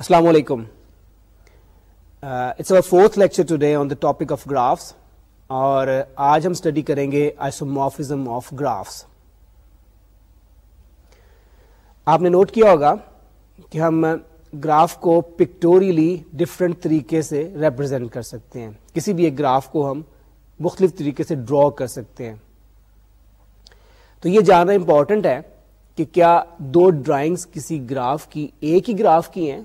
السلام علیکم it's our fourth lecture today on the topic of graphs اور uh, آج ہم اسٹڈی کریں گے آئسوموفزم آف گرافس آپ نے نوٹ کیا ہوگا کہ ہم uh, گراف کو پکٹوریلی ڈفرینٹ طریقے سے ریپرزینٹ کر سکتے ہیں. کسی بھی ایک گراف کو ہم مختلف طریقے سے ڈرا کر سکتے ہیں. تو یہ جاننا امپورٹنٹ ہے کہ کیا دو ڈرائنگس کسی گراف کی ایک ہی گراف کی ہیں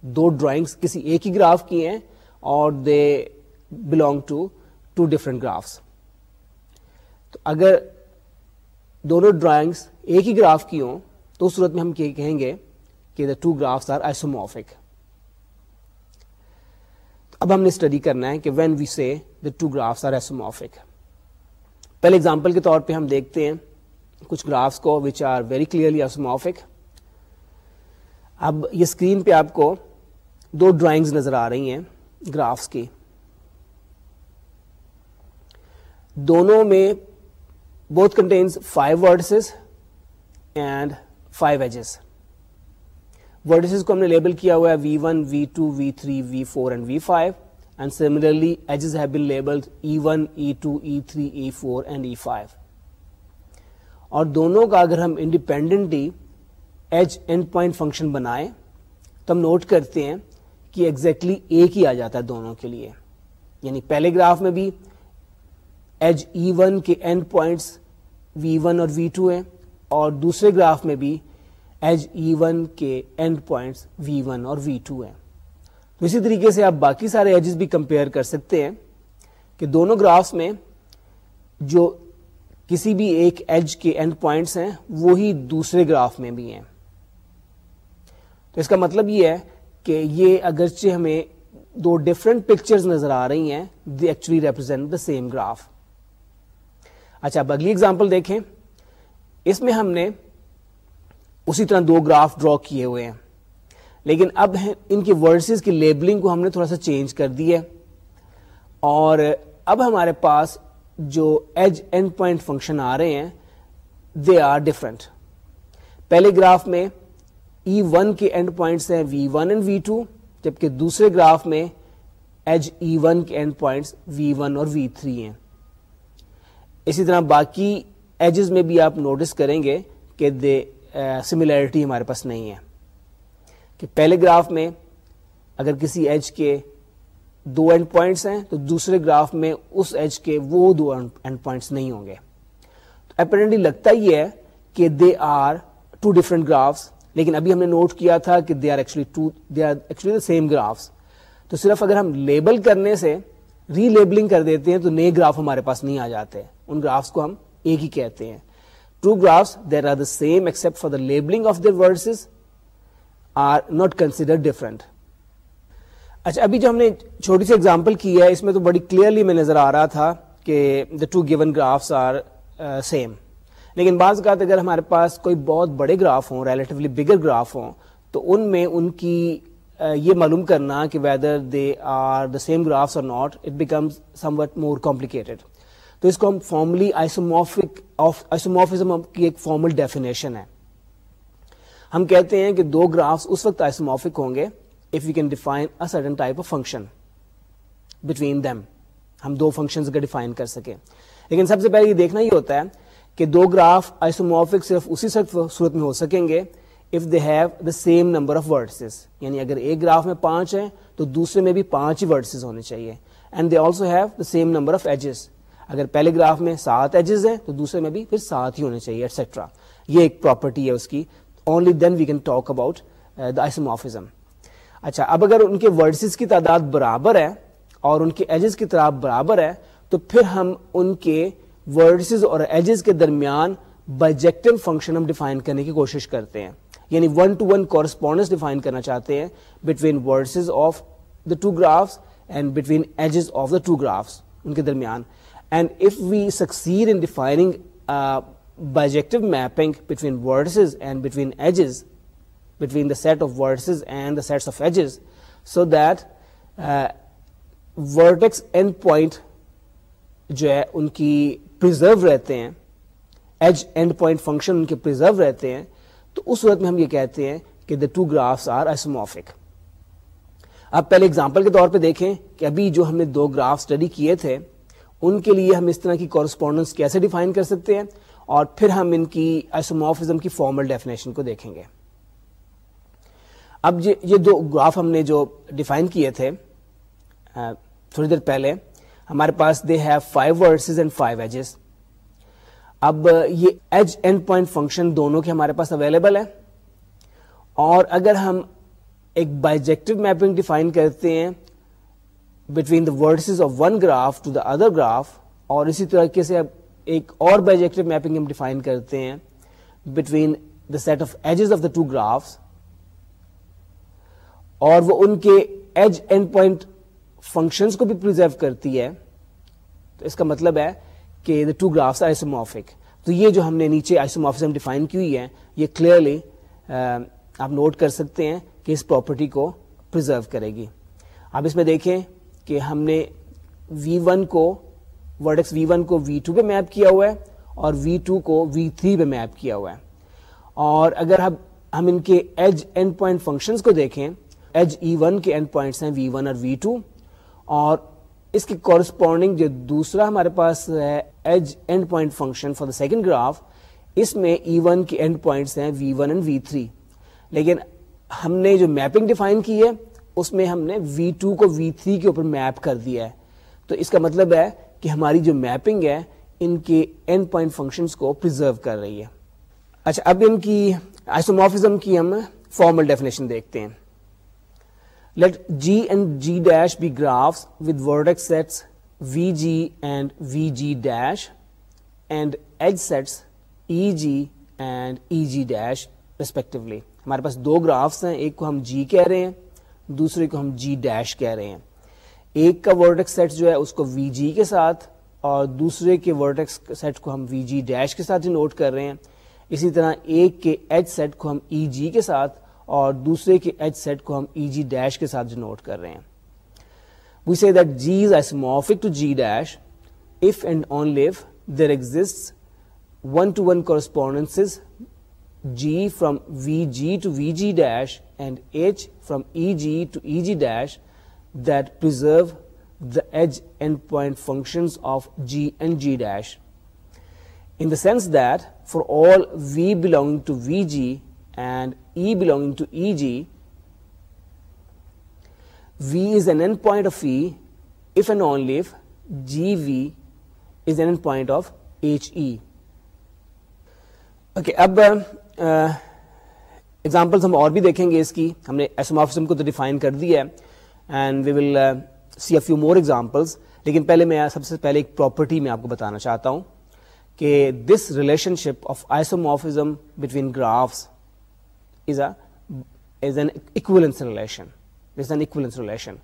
دو ڈرائنگس کسی ایک ہی گراف کی ہیں اور they belong to two different graphs تو اگر دونوں ڈرائنگس ایک ہی گراف کی ہوں، تو اس صورت میں ہم کہیں گے کہ the two graphs are isomorphic اب ہم نے اسٹڈی کرنا ہے کہ when we see the two graphs are isomorphic پہلے اگزامپل کے طور پہ ہم دیکھتے ہیں کچھ گرافس کو which are very clearly isomorphic اب یہ اسکرین پہ آپ کو دو ڈرائنگز نظر آ رہی ہیں گرافس کی۔ دونوں میں both contains five vertices and five edges vertices کو ہم نے لیبل کیا ہوا ہے V one V two V three V four and V five and similarly edges have been labelled E one E two E three E four and E five اور دونوں کا اگر ہم independently edge end point function بنائیں تو ہم note کرتے ہیں کہ ایگزیکٹلی ایک ہی آ جاتا ہے دونوں کے لیے۔ یعنی پہلے گراف میں بھی ایج ای ون کے اینڈ پوائنٹس وی ون اور وی ٹو ہیں اور دوسرے گراف میں بھی ایج ای ون کے اینڈ پوائنٹس وی ون اور وی ٹو ہیں۔ تو اسی طریقے سے آپ باقی سارے ایجز بھی کمپیئر کر سکتے ہیں کہ دونوں گرافس میں جو کسی بھی ایک ایج کے اینڈ پوائنٹس ہیں، وہی دوسرے گراف میں بھی ہیں۔ تو اس کا مطلب یہ ہے کہ یہ اگرچہ ہمیں دو ڈفرنٹ پکچرز نظر آ رہی ہیں they actually represent the same graph اچھا اب اگلی اگزامپل دیکھیں۔ اس میں ہم نے اسی طرح دو گراف ڈرا کیے ہوئے ہیں۔ لیکن اب ان کی ورڈسز کی لیبلنگ کو ہم نے تھوڑا سا چینج کر دی ہے۔ اور اب ہمارے پاس جو ایج اینڈ پوائنٹ فنکشن آ رہے ہیں دے آر ڈفرنٹ پہلے گراف میں E ای ون کے اینڈ پوائنٹس ہیں V one and V two جبکہ دوسرے گراف میں ایج ای ون کے اینڈ پوائنٹس وی ون اور وی تھری ہیں۔ اسی طرح باقی ایجز میں بھی آپ نوٹس کریں گے کہ دے سملیرٹی uh, ہمارے پاس نہیں ہے۔ کہ پہلے گراف میں اگر کسی ایج کے دو اینڈ پوائنٹس ہیں، تو دوسرے گراف میں اس ایج کے وہ دو اینڈ پوائنٹس نہیں ہوں گے۔ تو اپیرنٹلی لگتا ہی ہے کہ they are two different graphs لیکن ابھی ہم نے نوٹ کیا تھا کہ they are actually two they are actually same graphs تو صرف اگر ہم لیبل کرنے سے ری لیبلنگ کر دیتے ہیں تو نئے گراف ہمارے پاس نہیں آ جاتے ان گرافس کو ہم ایک ہی کہتے ہیں۔ Two graphs there are the same except for the labelling of their vertices are not consider different اچھا ابھی جو ہم نے چھوٹی سی ایگزامپل کی ہے، اس میں تو بڑی کلیئرلی میں نظر آ رہا تھا کہ the two given graphs are same لیکن بعض اوقات اگر ہمارے پاس کوئی بہت بڑے گراف ہوں ریلیٹیولی بگر گراف ہوں، تو ان میں ان کی یہ معلوم کرنا کہ whether they are the same graphs اور not it becomes somewhat more complicated تو اس کو ہم فارملی آئسوموفک آئسوموفزم کی ایک فارمل ڈیفینیشن ہے۔ ہم کہتے ہیں کہ دو گرافس اس وقت آئسوموفک ہوں گے if you can define a certain type of function between them ہم دو فنکشن کا ڈیفائن کر سکیں۔ لیکن سب سے پہلے یہ دیکھنا ہی ہوتا ہے کہ دو گراف آئسوموفک صرف اسی صورت میں ہو سکیں گے if they have the same number of vertices یعنی اگر ایک گراف میں پانچ ہیں تو دوسرے میں بھی پانچ ہی ورڈسز ہونے چاہیے. And they also have the same number of edges اگر پہلے گراف میں سات ایجز ہیں تو دوسرے میں بھی پھر سات ہی ہونے چاہیے ایٹسٹرا یہ ایک پراپرٹی ہے اس کی. Only then we can talk about the isomorphism اچھا اب اگر ان کے ورڈسز کی تعداد برابر ہے اور ان کے ایجز کی تعداد برابر ہے، تو پھر ہم ان کے ورڈسز اور ایجز کے درمیان بائیجیکٹو فنکشن ہم ڈیفائن کرنے کی کوشش کرتے ہیں۔ یعنی one to one correspondence define کرنا چاہتے ہیں between vertices of the two graphs and between edges of the two graphs ان کے درمیان۔ And if we succeed in defining bijective mapping between vertices and between edges between the set of vertices and the sets of edges so that vertex end point جو ہے، ان کی preserve رہتے ہیں edge and point function ان کے preserve رہتے ہیں، تو اس صورت میں ہم یہ کہتے ہیں کہ the two graphs are isomorphic اب پہلے اگزامپل کے طور پہ دیکھیں کہ ابھی جو ہم نے دو گراف اسٹڈی کیے تھے، ان کے لیے ہم اس طرح کی کورسپونڈنس کیسے ڈیفائن کر سکتے ہیں؟ اور پھر ہم ان کی آئسوموفزم کی فارمل ڈیفینیشن کو دیکھیں گے۔ اب یہ دو گراف ہم نے جو ڈیفائن کیے تھے تھوڑی دیر پہلے ہمارے پاس they have five vertices and five edges اب یہ ایج اینڈ پوائنٹ فنکشن دونوں کے ہمارے پاس اویلیبل ہے اور اگر ہم ایک بائیجیکٹو میپنگ ڈیفائن کرتے ہیں between the vertices of one graph to the other graph اور اسی طریقے سے اب ایک اور بائیجیکٹو میپنگ ہم ڈیفائن کرتے ہیں between the set of edges of the two graphs اور وہ ان کے ایج اینڈ پوائنٹ فنکشنز کو بھی پرزرو کرتی ہے. تو اس کا مطلب ہے کہ دا ٹو گرافس آئسوموفک تو یہ جو ہم نے نیچے آئسوموفزم ڈیفائن کی ہوئی ہے، یہ کلیئرلی آپ نوٹ کر سکتے ہیں کہ اس پراپرٹی کو پرزرو کرے گی۔ اب اس میں دیکھیں کہ ہم نے وی ون کو ورڈکس وی ون کو وی ٹو پہ میپ کیا ہوا ہے اور وی ٹو کو وی تھری پہ میپ کیا ہوا ہے۔ اور اگر ہم ہم ان کے ایج اینڈ پوائنٹ فنکشنز کو دیکھیں ایج ای ون کے اینڈ پوائنٹس ہیں وی ون اور وی ٹو اور اس کے کورسپونڈنگ جو دوسرا ہمارے پاس ہے edge end point function for the second graph اس میں ای ون کے اینڈ پوائنٹس ہیں V one and V three لیکن ہم نے جو میپنگ ڈیفائن کی ہے، اس میں ہم نے وی ٹو کو وی تھری کے اوپر میپ کر دیا ہے۔ تو اس کا مطلب ہے کہ ہماری جو میپنگ ہے، ان کے اینڈ پوائنٹ فنکشن کو پرزرو کر رہی ہے۔ اچھا اب ان کی آئسوموفزم کی ہم فارمل ڈیفینیشن دیکھتے ہیں۔ Let G and G dash be graphs with vertex sets V G and V G dash and edge sets E G and E G dash respectively ہمارے پاس دو گرافس ہیں، ایک کو ہم جی کہہ رہے ہیں، دوسرے کو ہم جی ڈیش کہہ رہے ہیں۔ ایک کا ورڈکس سیٹ جو ہے، اس کو وی جی کے ساتھ اور دوسرے کے ورڈکس سیٹ کو ہم وی جی ڈیش کے ساتھ نوٹ کر رہے ہیں۔ اسی طرح ایک کے ایچ سیٹ کو ہم ای جی کے ساتھ اور دوسرے کے ایچ سیٹ کو ہم ای جی ڈیش کے ساتھ نوٹ کر رہے ہیں۔ We see that G is isomorphic to G dash if and only there exist one to one correspondence G from V G to V G dash and H from E G to E G dash that preserve the edge end point function of G and G dash in the sense that for all V belonging to V G and E belonging to EG, V is an endpoint of E if and only if GV is an endpoint of HE. Okay, ab examples ہم اور بھی دیکھیں گے اس کی ہم نے ایسومافزم کو تو ڈیفائن کر دیا ہے and we will see a few more examples لیکن پہلے میں سب سے پہلے ایک پراپرٹی میں آپ کو بتانا چاہتا ہوں کہ this relationship of isomorphism between graphs is a is an equivalence relation is an equivalence relation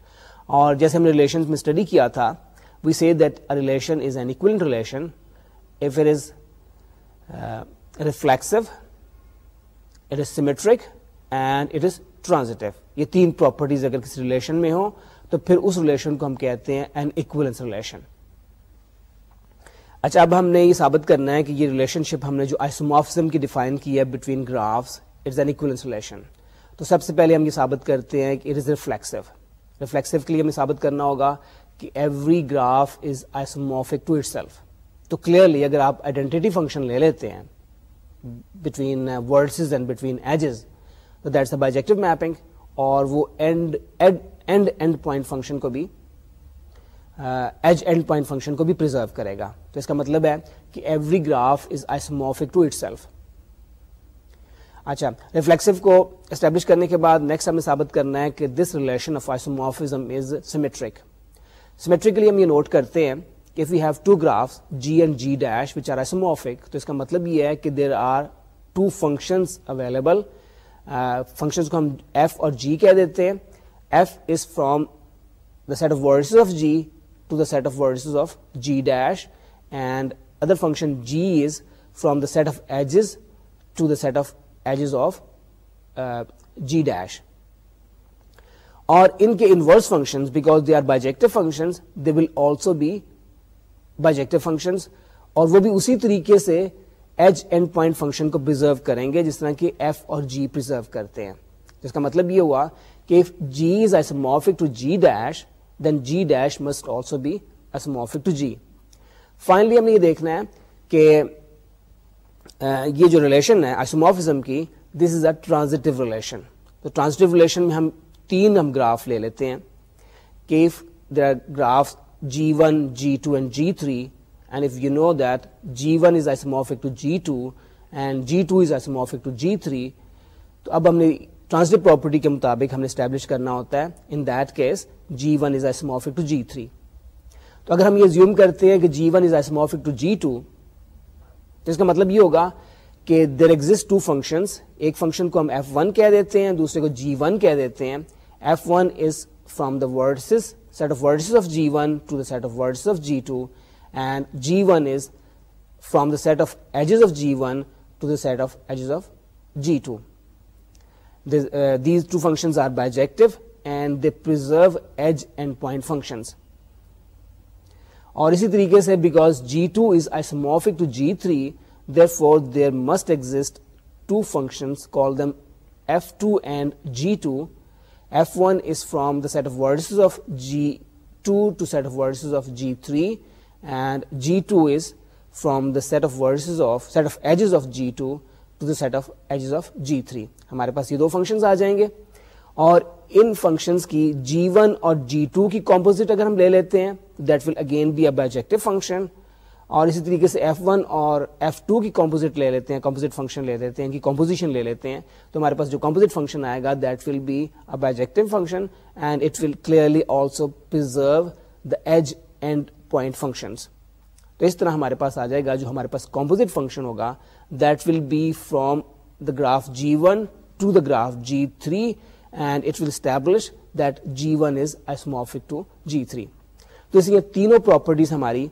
اور جیسے ہم نے ریلیشن میں اسٹڈی کیا تھا we see that relation is an equivalent relation if it is reflexive it is symmetric and it is transitive یہ تین properties اگر کسی ریلیشن میں ہو تو پھر اس ریلیشن کو ہم کہتے ہیں این اکولنس ریلیشن اچھا اب ہم نے یہ ثابت کرنا ہے کہ یہ ریلیشن شپ ہم نے جو آئسومافزم کی ڈیفائن کی ہے between graphs it's an equivalence relation تو سب سے پہلے ہم یہ ثابت کرتے ہیں کہ اٹ از ریفلیکسو ریفلیکسو کے لیے ہمیں ثابت کرنا ہوگا کہ every graph is isomorphic to itself تو کلیئرلی اگر آپ آئیڈینٹی فنکشن لے لیتے ہیں between vertices and between edges تو دیٹس اے بائیجیکٹو میپنگ اور وہ end end end point function کو بھی ایج اینڈ پوائنٹ فنکشن کو بھی پرزرو کرے گا. تو اس کا مطلب ہے کہ every graph is isomorphic to itself اچھا ریفلیکسو کو اسٹیبلش کرنے کے بعد نیکسٹ ہمیں ثابت کرنا ہے کہ this relation of isomorphism is symmetric کے لیے ہم یہ نوٹ کرتے ہیں کہ if you have two graphs G and G dash which are isomorphic تو اس کا مطلب یہ ہے کہ there are two functions available functions کو ہم ایف اور جی کہہ دیتے ہیں. F is from the set of vertex of G to the set of vertex of G dash and other function G is from the set of edges to the set of edges of uh, g dash. اور ان کے inverse function because they are bijective function they will also be bijective functions اور وہ بھی اسی طریقے سے edge and point function کو پرزرو کریں گے جس طرح کہ ایف اور جی پرزرو کرتے ہیں۔ جس کا مطلب یہ ہوا کہ if G is isomorphic to G dash then G dash must also be isomorphic to G finally ہم نے یہ دیکھنا ہے کہ یہ جو ریلیشن ہے آئسومورفزم کی this is a transitive relation تو ٹرانزٹیو ریلیشن میں ہم تین ہم گراف لے لیتے ہیں۔ کہ if there are graph G one G two and G three and if you know that G one is isomorphic to G two and G two is isomorphic to G three تو اب ہم نے transitive property کے مطابق ہم نے establish کرنا ہوتا ہے۔ In that case G one is isomorphic to G three تو اگر ہم یہ زیوم کرتے ہیں کہ G one is isomorphic to G two تو اس کا مطلب یہ ہوگا کہ دیر ایگزٹ ٹو فنکشن ایک فنکشن کو ہم ایف ون کہہ دیتے ہیں، دوسرے کو جی ون کہہ دیتے ہیں۔ F one is from the vertices set of vertices of G one to the set of vertices of G two and G one is from the set of edges of G one to the set of edges of G two these two function are bijective and they preserve edge end point functions اور اسی طریقے سے because G two is isomorphic to G three therefore there must exist two function call them F two and G two F one is from the set of vertices of G two to set of vertices of G three and G two is from the set of vertices of set of edges of G two to the set of edges of G three ہمارے پاس یہ دو function آ جائیں گے۔ اور ان functions کی G one اور G two کی کمپوزٹ اگر ہم لے لیتے ہیں that will again be a bijective function اور اسی طریقے سے ایف ون اور ایف ٹو کی کمپوزٹ لے لیتے ہیں کمپوزٹ فنکشن لے لیتے ہیں، ان کی کمپوزیشن لے لیتے ہیں. تو ہمارے پاس جو کمپوزٹ فنکشن آئے گا that will be a bijective function and it will clearly also preserve the edge end point function تو اس طرح ہمارے پاس آ جائے گا جو ہمارے پاس کمپوزٹ فنکشن ہوگا that will be from the graph G one to the graph G three and it will establish that G one is isomorphic to G three تو اس لیے تینوں پراپرٹیز ہماری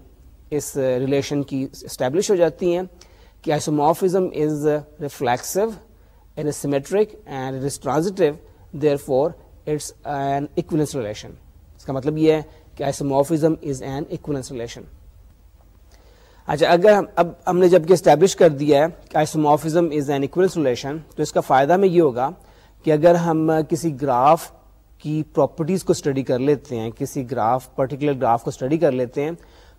اس uh, ریلیشن کی اسٹیبلش ہو جاتی ہیں کہ isomorphism is reflexive and symmetric and it is transitive therefore it's an equivalence relation اس کا مطلب یہ ہے کہ isomorphism is an equivalence relation اچھا اگر ہم، اب ہم نے جبکہ اسٹیبلش کر دیا ہے کہ isomorphism is an equivalence relation تو اس کا فائدہ ہمیں یہ ہوگا کہ اگر ہم کسی گراف کی پراپرٹیز کو اسٹڈی کر لیتے ہیں، کسی گراف پرٹیکولر گراف کو اسٹڈی کر لیتے ہیں،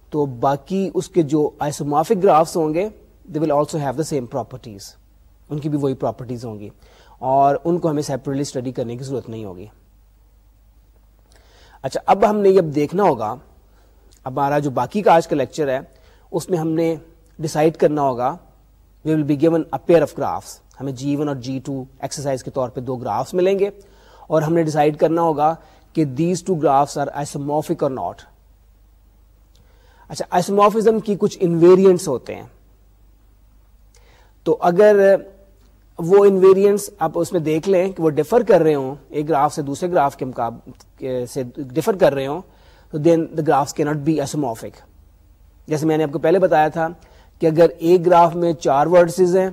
تو باقی اس کے جو آئسومافک گرافس ہوں گے they will also have the same properties ان کی بھی وہی پراپرٹیز ہوں گی۔ اور ان کو ہمیں سیپریٹلی اسٹڈی کرنے کی ضرورت نہیں ہوگی۔ اچھا اب ہم نے یہ دیکھنا ہوگا، ہمارا جو باقی کا آج کا لیکچر ہے، اس میں ہم نے ڈسائڈ کرنا ہوگا we will be given a pair of graphs ہمیں جی ون اور جی ٹو ایکسرسائز کے طور پہ دو گرافس ملیں گے اور ہم نے ڈسائڈ کرنا ہوگا کہ these two graphs are isomorphic or not اچھا آئسوموفزم کی کچھ انویریئنٹس ہوتے ہیں۔ تو اگر وہ انویریئنٹس آپ اس میں دیکھ لیں کہ وہ ڈفر کر رہے ہوں، ایک گراف سے دوسرے گراف کے مقابلے سے ڈفر کر رہے ہوں، تو then the graph can not be isomorphic جیسے میں نے آپ کو پہلے بتایا تھا کہ اگر ایک گراف میں چار ورڈسز ہیں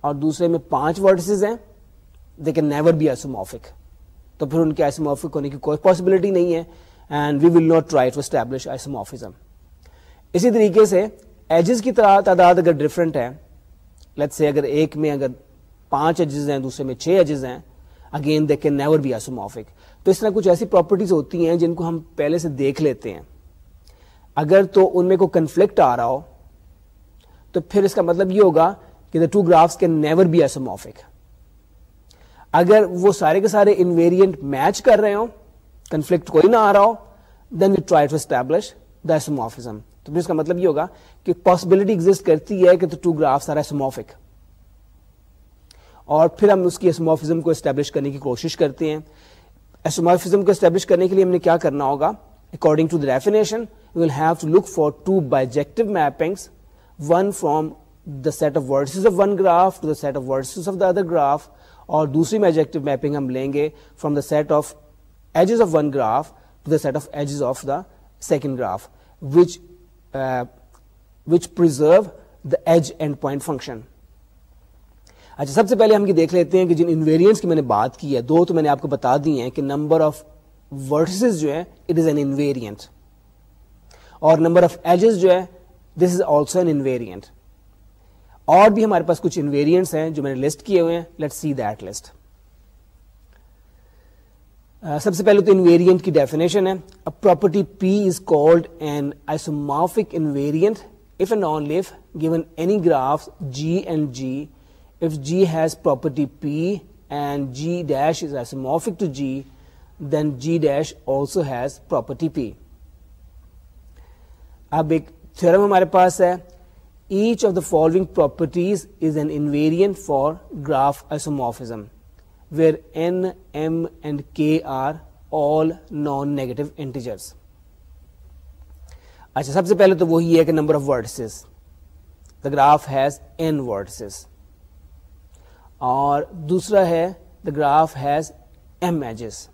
اور دوسرے میں پانچ ورڈسز ہیں they can never be isomorphic تو پھر ان کے ایسوموفک ہونے کی کوئی پاسبلٹی نہیں ہے and we will not try to establish isomorphism اسی طریقے سے ایجز کی تعداد اگر ڈفرنٹ ہے لیٹ سے اگر ایک میں اگر پانچ ایجز ہیں، دوسرے میں چھ ایجز ہیں again they can never be isomorphic تو اس طرح کچھ ایسی پراپرٹیز ہوتی ہیں جن کو ہم پہلے سے دیکھ لیتے ہیں۔ اگر تو ان میں کوئی کنفلکٹ آ رہا ہو تو پھر اس کا مطلب یہ ہوگا کہ the two graphs can never be isomorphic اگر وہ سارے کے سارے انویریئنٹ میچ کر رہے ہوں کنفلکٹ کوئی نہ آ رہا ہو then we try to establish the isomorphism تو پھر اس کا مطلب یہ ہوگا کہ پاسبلٹی ایگزٹ کرتی ہے کہ the two graphs are isomorphic اور پھر ہم اس کی ایسوموفزم کو اسٹیبلش کرنے کی کوشش کرتے ہیں۔ ایسوموفزم کو اسٹیبلش کرنے کے لیے ہم نے کیا کرنا ہوگا؟ According to the definition will have to look for two bijective mappings one from the set of vertices of one graph to the set of vertices of the other graph اور دوسری میجیکٹو میپنگ ہم لیں گے from the set of edges of one graph to the set of edges of the second graph which which preserve the edge end point function اچھا سب سے پہلے ہم یہ دیکھ لیتے ہیں کہ جن انویریئنس کی میں نے بات کی ہے، دو تو میں نے آپ کو بتا دی ہیں کہ نمبر آف ورڈسز جو ہے اٹ از این انویریئنٹ اور نمبر آف ایجز جو ہے this is also an invariant اور بھی ہمارے پاس کچھ انویریئنٹس ہیں جو میں نے لسٹ کیے ہوئے ہیں. لیٹ سی دیٹ لسٹ سب سے پہلے تو انویریئنٹ کی ڈیفینیشن ہے. Property P is called an isomorphic invariant if a only if given any graph G and G if G has property P and G dash is isomorphic to G then G dash also has property P اب ایک theorem ہمارے پاس ہے. Each of the following properties is an invariant for graph isomorphism where N M and K are all non negative integers اچھا سب سے پہلے تو وہی ہے کہ number of vertices the graph has N vertices اور دوسرا ہے the graph has m edges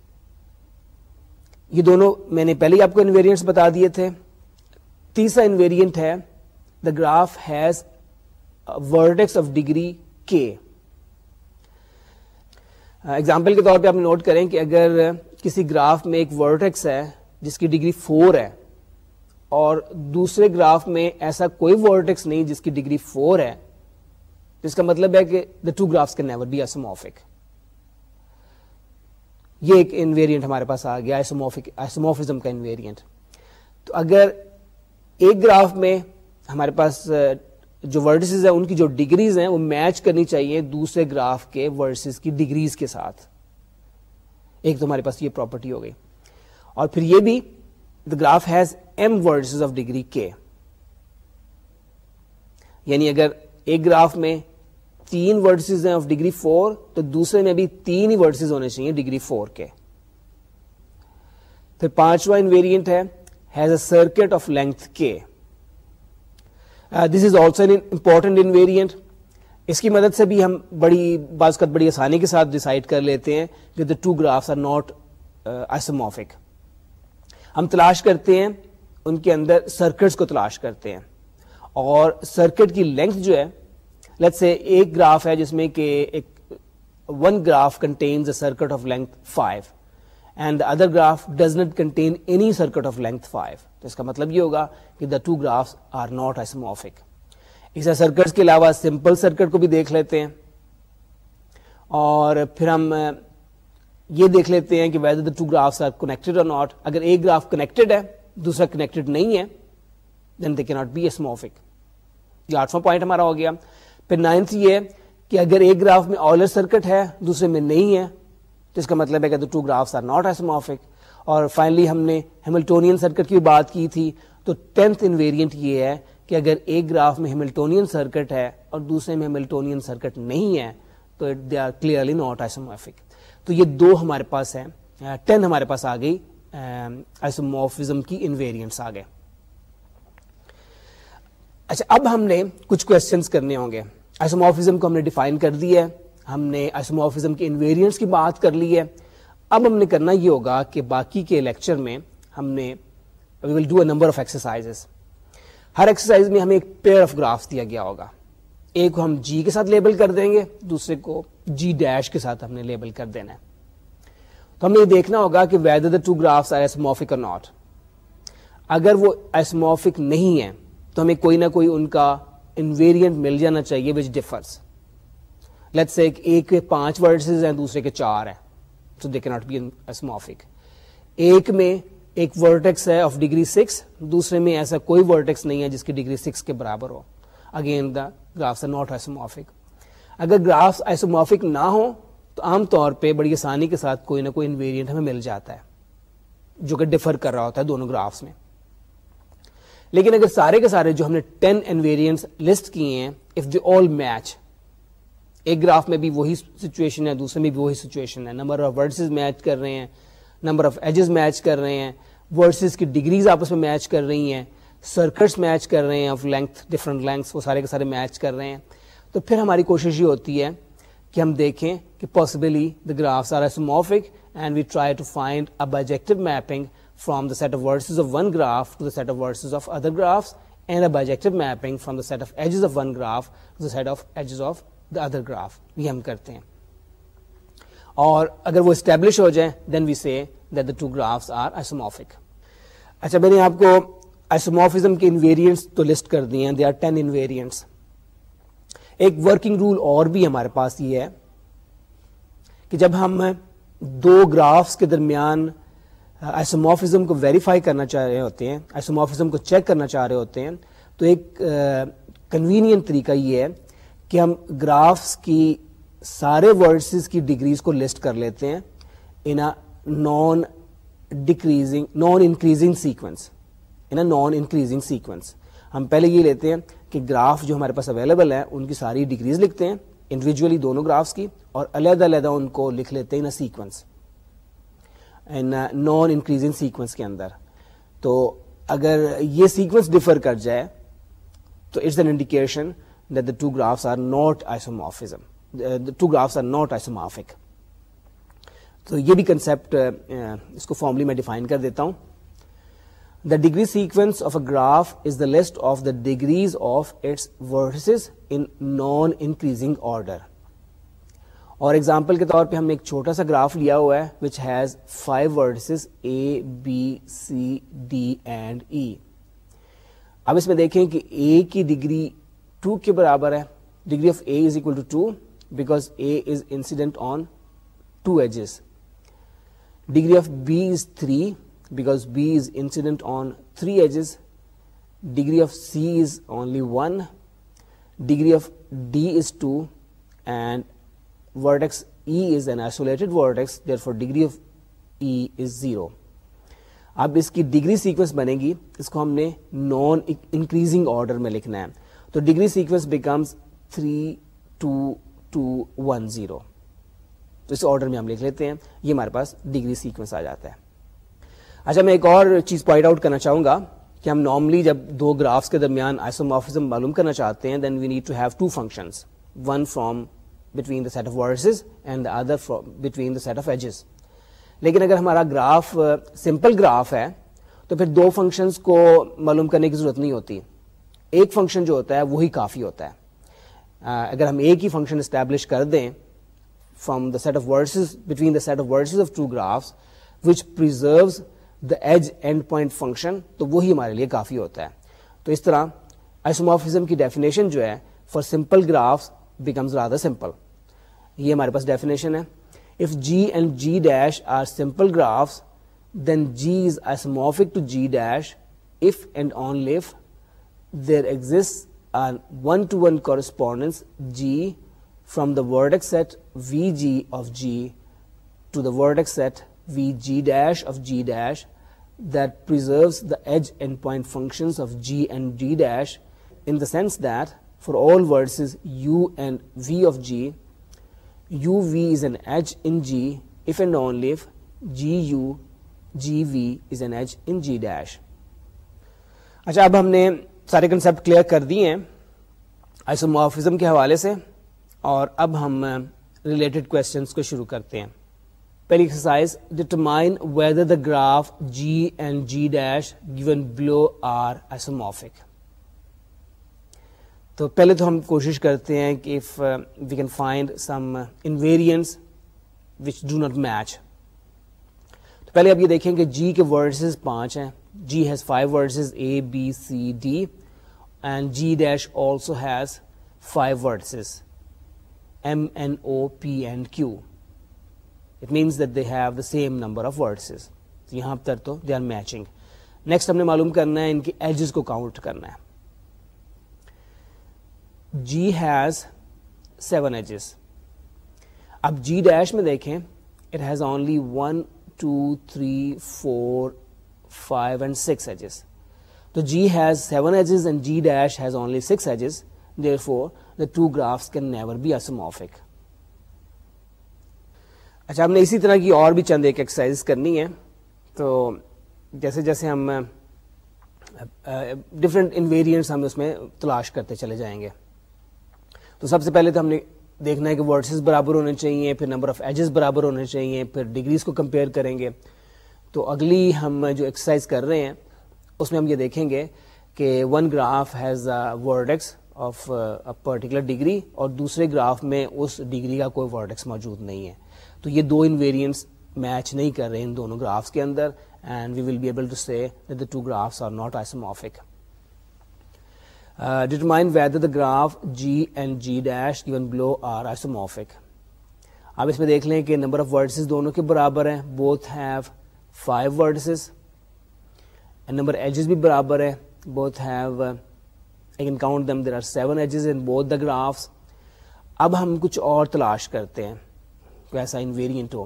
یہ دونوں میں نے پہلے ہی آپ کو انویریئنٹس بتا دیے تھے. تیسرا انویریئنٹ ہے the graph has vertex of degree k example کے طور پہ آپ نوٹ کریں کہ اگر کسی گراف میں ایک ورٹیکس ہے، جس کی ڈگری فور ہے، اور دوسرے گراف میں ایسا کوئی ورٹیکس نہیں جس کی ڈگری فور ہے جس کا مطلب ہے کہ the two graphs can never be isomorphic یہ ایک انویریئنٹ ہمارے پاس آ گیا ایسوموفزم کا انویریئنٹ تو اگر ایک گراف میں ہمارے پاس جو ورڈسز ہیں، ان کی جو ڈگریز ہیں، وہ میچ کرنی چاہیے دوسرے گراف کے ورڈسز کی ڈگریز کے ساتھ۔ ایک تو ہمارے پاس یہ پراپرٹی ہو گئی۔ اور پھر یہ بھی the graph has m vertices of degree k یعنی اگر ایک گراف میں تین ورڈسز ہیں آف ڈگری فور تو دوسرے میں بھی تین ہی ورڈسز ہونے چاہیے ڈگری فور کے۔ پھر پانچواں انویریئنٹ ہے has a circuit of length K this is also important invariant اس کی مدد سے بھی ہم بڑی بعض کا بڑی آسانی کے ساتھ ڈسائڈ کر لیتے ہیں کہ the two graphs are not isomorphic ہم تلاش کرتے ہیں ان کے اندر سرکٹس کو تلاش کرتے ہیں اور سرکٹ کی لینتھ جو ہے لیٹ سے ایک گراف ہے جس میں کہ ایک one graph contains a circuit of length five and other graph does not contain any circuit of length five تو اس کا مطلب یہ ہوگا کہ the two graphs are not isomorphic us circuit کے علاوہ سمپل سرکٹ کو بھی دیکھ لیتے ہیں. اور پھر ہم یہ دیکھ لیتے ہیں کہ whether the two graphs are connected اور ناٹ اگر ایک گراف کنیکٹڈ ہے، دوسرا کنیکٹڈ نہیں ہے دین دے کی ناٹ بی ایسموفک یہ آٹھواں پوائنٹ ہمارا ہو گیا. پھر نائنتھ یہ کہ اگر ایک گراف میں آلر سرکٹ ہے، دوسرے میں نہیں ہے تو اس کا مطلب ہے کہ two graphs are not isomorphic اور فائنلی ہم نے ہیملٹونین سرکٹ کی بات کی تھی تو ٹینتھ انویریئنٹ یہ ہے کہ اگر ایک گراف میں ہیملٹونین سرکٹ ہے اور دوسرے میں ہیملٹونین سرکٹ نہیں ہے تو they are clearly not isomorphic تو یہ دو ہمارے پاس ہیں. Uh, ٹین ہمارے پاس آ گئی. Um, آئسوموفزم کی انویریئنٹس آ گئے. اچھا اب ہم نے کچھ کوشچنس کرنے ہوں گے. آئسوموفزم کو ہم نے ڈیفائن کر دی ہے. ہم نے آئسوموفزم کی انویریئنٹس کی بات کر لی ہے۔ اب ہم نے کرنا یہ ہوگا کہ باقی کے لیکچر میں ہم نے we will do a number of exercise Hare exercise میں ہمیں ایک پیئر آف گراف دیا گیا ہوگا۔ ایک کو ہم جی کے ساتھ لیبل کر دیں گے، دوسرے کو جی ڈیش کے ساتھ ہم نے لیبل کر دینا ہے۔ تو ہمیں یہ دیکھنا ہوگا کہ whether the two graphs are isomorphic اور ناٹ اگر وہ ایسموفک نہیں ہے تو ہمیں کوئی نہ کوئی ان کا انویریئنٹ مل جانا چاہیے وچ ڈفرس لیٹ سے ایک کے پانچ ورڈز ہیں، دوسرے کے چار ہیں۔ دے کی ناٹ بی ایسموفک ایک میں ایک ورٹیکس ہے آف ڈگری سکس دوسرے میں ایسا کوئی ورٹیکس نہیں ہے جس کی ڈگری سکس کے برابر ہو۔ Again the graphs are not isomorphic اگر گرافس ایسوموفک نہ ہو تو عام طور پہ بڑی آسانی کے ساتھ کوئی نہ کوئی انویریئنٹ ہمیں مل جاتا ہے، جو کہ ڈفر کر رہا ہوتا ہے دونوں گرافس میں۔ لیکن اگر سارے کے سارے جو ہم نے ٹین انویریئنٹ لسٹ کیے ہیں اف دے آل میچ ایک گراف میں بھی وہی سچویشن ہے، دوسرے میں بھی وہی سچویشن ہے۔ نمبر آف ورڈسز میچ کر رہے ہیں نمبر آف ایجز میچ کر رہے ہیں۔ ورڈسز کی ڈگریز آپس میں میچ کر رہی ہیں۔ سرکٹس میچ کر رہے ہیں آف لینتھ ڈفرنٹ لینتھس وہ سارے کے سارے میچ کر رہے ہیں۔ تو پھر ہماری کوشش یہ ہوتی ہے کہ ہم دیکھیں کہ possibly the graphs are isomorphic and we try to find a bijective mapping from the set of vertices of one graph to the set of vertices of other graphs and a bijective mapping from the set of edges of one graph to the set of edges of the other graph یہ ہم کرتے ہیں اور اگر وہ establish ہو جائے then we see that the two graphs are isomorphic اچھا میں نے آپ کو آئسوموفزم کے انویریئنٹس تو لسٹ کر دیے ہیں دے آر ٹین انویریئنٹس ایک ورکنگ رول اور بھی ہمارے پاس یہ ہے کہ جب ہم دو گرافس کے درمیان آئسوموفزم کو ویریفائی کرنا چاہ رہے ہوتے ہیں آئسوموفزم کو چیک کرنا چاہ رہے ہوتے ہیں تو ایک کنوینئنٹ طریقہ یہ ہے کہ ہم گرافس کی سارے ورڈسز کی ڈگریز کو لسٹ کر لیتے ہیں in non decreasing non increasing sequence in non increasing sequence ہم پہلے یہ لیتے ہیں کہ گراف جو ہمارے پاس اویلیبل ہے ان کی ساری ڈگریز لکھتے ہیں انڈیویجلی دونوں گرافس کی، اور علیحدہ علیحدہ ان کو لکھ لیتے ہیں in sequence non increasing sequence کے اندر. تو اگر یہ سیکوینس ڈفر کر جائے، تو it's an indication that the two graphs are not isomorphism two graphs are not isomorphic تو یہ بھی کنسپٹ اس کو فارملی میں ڈیفائن کر دیتا ہوں the degree sequence of a graph is the list of the degrees of its vertices in non increasing order اور example کے طور پہ ہم نے ایک چھوٹا سا گراف لیا ہوا ہے which has five vertices A B C D and E اب اس میں دیکھیں کہ اے کی ڈگری ٹو کے برابر ہے degree of A is equal to two because A is incident on two edges degree of B is three because B is incident on 3 edges. Degree of C is only 1. Degree of D is 2, and vertex E is an isolated vertex, therefore degree of E is 0. اب اس کی degree sequence بنے گی اس کو ہم نے non increasing order میں لکھنا ہے تو ڈگری سیکوینس بیکمس 3 2 2 1 0 تو اس آرڈر میں ہم لکھ لیتے ہیں، یہ ہمارے پاس ڈگری سیکوینس آ جاتا ہے۔ اچھا میں ایک اور چیز پوائنٹ آؤٹ کرنا چاہوں گا کہ ہم نارملی جب دو گرافس کے درمیان آئسومارفزم معلوم کرنا چاہتے ہیں then we need to have two functions one from between the set of vertices and the other between the set of edges لیکن اگر ہمارا گراف سمپل گراف ہے، تو پھر دو فنکشنز کو معلوم کرنے کی ضرورت نہیں ہوتی۔ ایک فنکشن جو ہوتا ہے وہی کافی ہوتا ہے۔ اگر ہم ایک ہی فنکشن اسٹیبلش کر دیں from the set of vertices between the set of vertices of two graphs which preserves the edge end point function تو وہی ہمارے لیے کافی ہوتا ہے۔ تو اس طرح آئسومافزم کی ڈیفینیشن جو ہے for simple graphs becomes rather simple یہ ہمارے پاس ڈیفینیشن ہے۔ If G and G dash are simple graphs then G is isomorphic to G dash if and only if there exist one to one correspondence G from the vertex set V G of G to the vertex set v g dash of g dash that preserves the edge endpoint functions of g and d dash in the sense that for all vertices u and v of g, uv is an edge in g if and only if gu gv is an edge in g dash. اچھا اب ہم نے سارے concept clear کر دیے ہیں isomorphism کے حوالے سے اور اب ہم ریلیٹڈ کوشچنس کو شروع کرتے ہیں۔ پہلی exercise determine whether the graph G and G dash given below are isomorphic تو پہلے تو ہم کوشش کرتے ہیں کہ if we can find some invariants which do not match تو پہلے آپ یہ دیکھیں کہ جی کے ورڈسز پانچ ہیں۔ G has five vertices A B C D and G dash also has five vertices M N O P and Q it means that they have the same number of vertices یہاں پر تو they are matching next ہم نے معلوم کرنا ہے ان کی ایجز کو کاؤنٹ کرنا ہے. جی ہیز سیون ایجز اب جی ڈیش میں دیکھیں it has only one two three four five and six edges تو G has seven edges and G dash has only six edges therefore the two graphs can never be isomorphic اچھا ہم نے اسی طرح کی اور بھی چند ایک ایکسرسائز کرنی ہے تو جیسے جیسے ہم ڈفرینٹ انویریئنٹس ہم اس میں تلاش کرتے چلے جائیں گے۔ تو سب سے پہلے تو ہم نے دیکھنا ہے کہ ورڈسز برابر ہونے چاہیے، پھر نمبر آف ایجز برابر ہونے چاہیے، پھر ڈگریز کو کمپیئر کریں گے۔ تو اگلی ہم جو ایکسرسائز کر رہے ہیں اس میں ہم یہ دیکھیں گے کہ one graph has vertex of particular degree اور دوسرے گراف میں اس ڈگری کا کوئی ورڈ ایکس موجود نہیں ہے۔ تو یہ دو انویریئنٹس میچ نہیں کر رہے ان دونوں گرافس کے اندر and we will be able to see the two graphs are not isomorphic determine whether the graph G and G dash given below are isomorphic آپ اس میں دیکھ لیں کہ نمبر آف ورڈسز دونوں کے برابر ہیں۔ Both have five vertices number edges بھی برابر ہے both have I can count them there are seven edges in both the graphs اب ہم کچھ اور تلاش کرتے ہیں. کوئی ایسا انویریئنٹ ہو.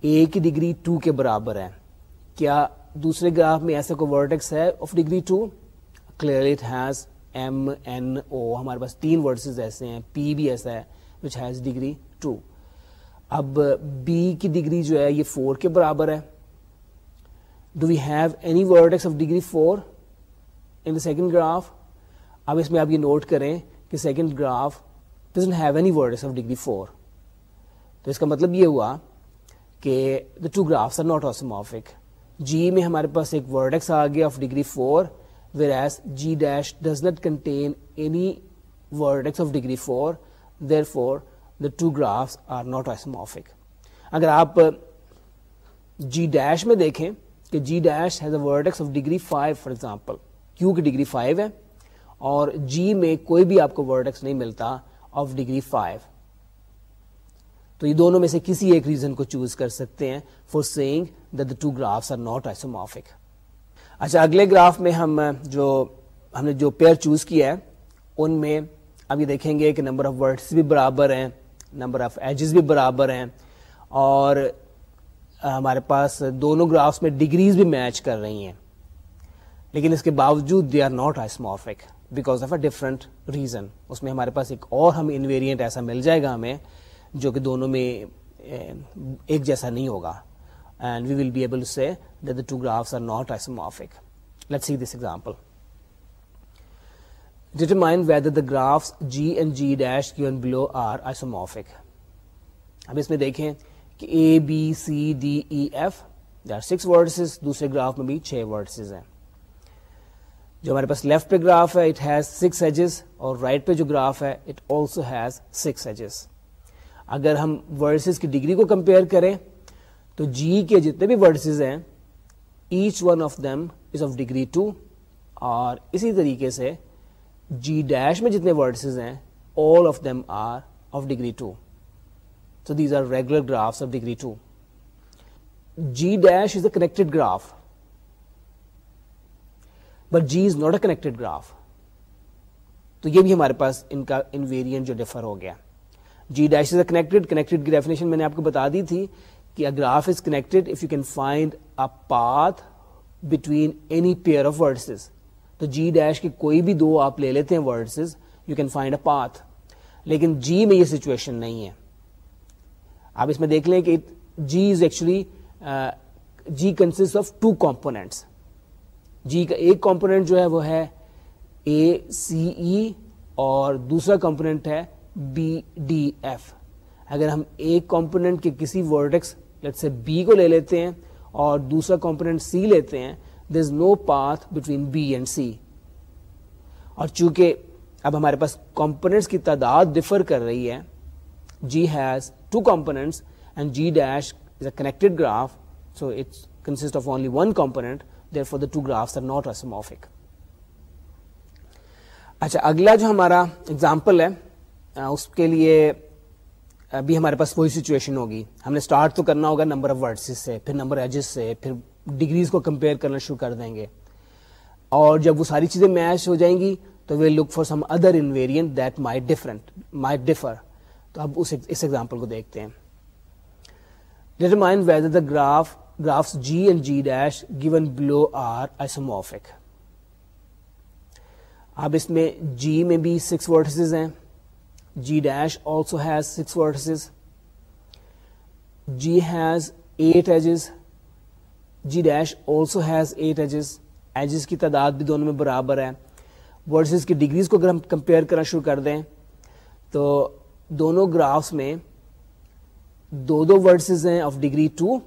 اے کی ڈگری ٹو کے برابر ہے. کیا دوسرے گراف میں ایسا کوئی ورڈیکس ہے of degree two clear it has M N O ہمارے پاس تین ورڈسز ایسے ہیں. پی بھی ایسا ہے وچ ہیز ڈگری ٹو اب بی کی ڈگری جو ہے یہ فور کے برابر ہے. Do we have any vertex of degree four in the second graph اب اس میں آپ یہ نوٹ کریں کہ second graph doesn't have any vertex of degree four تو اس کا مطلب یہ ہوا کہ the two graphs are not isomorphic G میں ہمارے پاس ایک ورڈیکس آ گیا of degree four whereas G dash does not contain any vertex of degree four therefore the two graphs are not isomorphic اگر آپ جی ڈیش میں دیکھیں کہ G dash has a vertex of degree five for example کیوں کی degree five ہے اور جی میں کوئی بھی آپ کو ورڈیکس نہیں ملتا آف ڈگری فائیو تو یہ دونوں میں سے کسی ایک ریزن کو چوز کر سکتے ہیں for seeing the two graphs are not isomorphic اچھا اگلے گراف میں ہم جو، ہم نے جو پیئر چوز کیا ہے، ان میں اب یہ دیکھیں گے کہ نمبر آف ورڈس بھی برابر ہیں نمبر آف ایجز بھی برابر ہیں اور ہمارے پاس دونوں گرافس میں ڈگریز بھی میچ کر رہی ہیں۔ لیکن اس کے باوجود they are not isomorphic because of a different reason اس میں ہمارے پاس ایک اور ہم انویریئنٹ ایسا مل جائے گا ہمیں جو کہ دونوں میں ایک جیسا نہیں ہوگا۔ And we will be able سے the two graphs are not isomorphic let see this example determine whether the graphs G and G dash given below are isomorphic اب اس میں دیکھیں کہ A B C D E F they are six vertices دوسرے graph میں بھی چھ vertices ہیں۔ جو ہمارے پاس لیفٹ پہ گراف ہے اٹ ہیز سکس ایجز اور رائٹ right پہ جو گراف ہے it also has six edges اگر ہم ورڈسز کی ڈگری کو کمپیئر کریں، تو جی کے جتنے بھی ورڈسز ہیں each one of them is of degree two اور اسی طریقے سے جی ڈیش میں جتنے ورڈسز ہیں all of them are of degree two so these are regular graphs of degree two G dash is a connected graph but G is not a connected graph تو یہ بھی ہمارے پاس ان کا invariant جو differ ہو گیا. G dash is a connected connected کی definition میں نے آپ کو بتا دی تھی کہ graph is connected if you can find a path between any pair of vertices تو جی ڈیش کے کوئی بھی دو آپ لے لیتے ہیں vertices you can find a path لیکن جی میں یہ سچویشن نہیں ہے. آپ اس میں دیکھ لیں کہ G is actually G consist of two components G کا ایک کمپونیٹ جو ہے وہ ہے اے سی ای اور دوسرا کمپونیٹ ہے بی ڈی ایف اگر ہم ایک کمپونیٹ کے کسی ورڈکس لیٹ سے بی کو لے لیتے ہیں اور دوسرا کمپونیٹ سی لیتے ہیں there is no path between B and C اور چونکہ اب ہمارے پاس کمپونیٹس کی تعداد ڈفر کر رہی ہے G has two components and G dash is a connected graph so it's consist of only one component for the two graphs are not isomorphic اچھا اگلا جو ہمارا اگزامپل ہے اس کے لیے ابھی ہمارے پاس وہی سچویشن ہوگی۔ ہم نے اسٹارٹ تو کرنا ہوگا نمبر آف ورڈس سے، پھر نمبر ایجز سے، پھر ڈگریز کو کمپیئر کرنا شروع کر دیں گے۔ اور جب وہ ساری چیزیں میچ ہو جائیں گی، تو we look for some other invariant that may different may differ تو اب اس اس ایگزامپل کو دیکھتے ہیں۔ Determine whether the graph graphs G and G dash given below are isomorphic. اب اس میں جی میں بھی سکس ورٹسز ہیں۔ G dash also has six vertices G has eight edges G dash also has eight edges edges کی تعداد بھی دونوں میں برابر ہے۔ ورڈسز کی ڈگریز کو اگر ہم کمپیئر کرنا شروع کر دیں، تو دونوں گرافس میں دو دو ورڈسز ہیں of degree two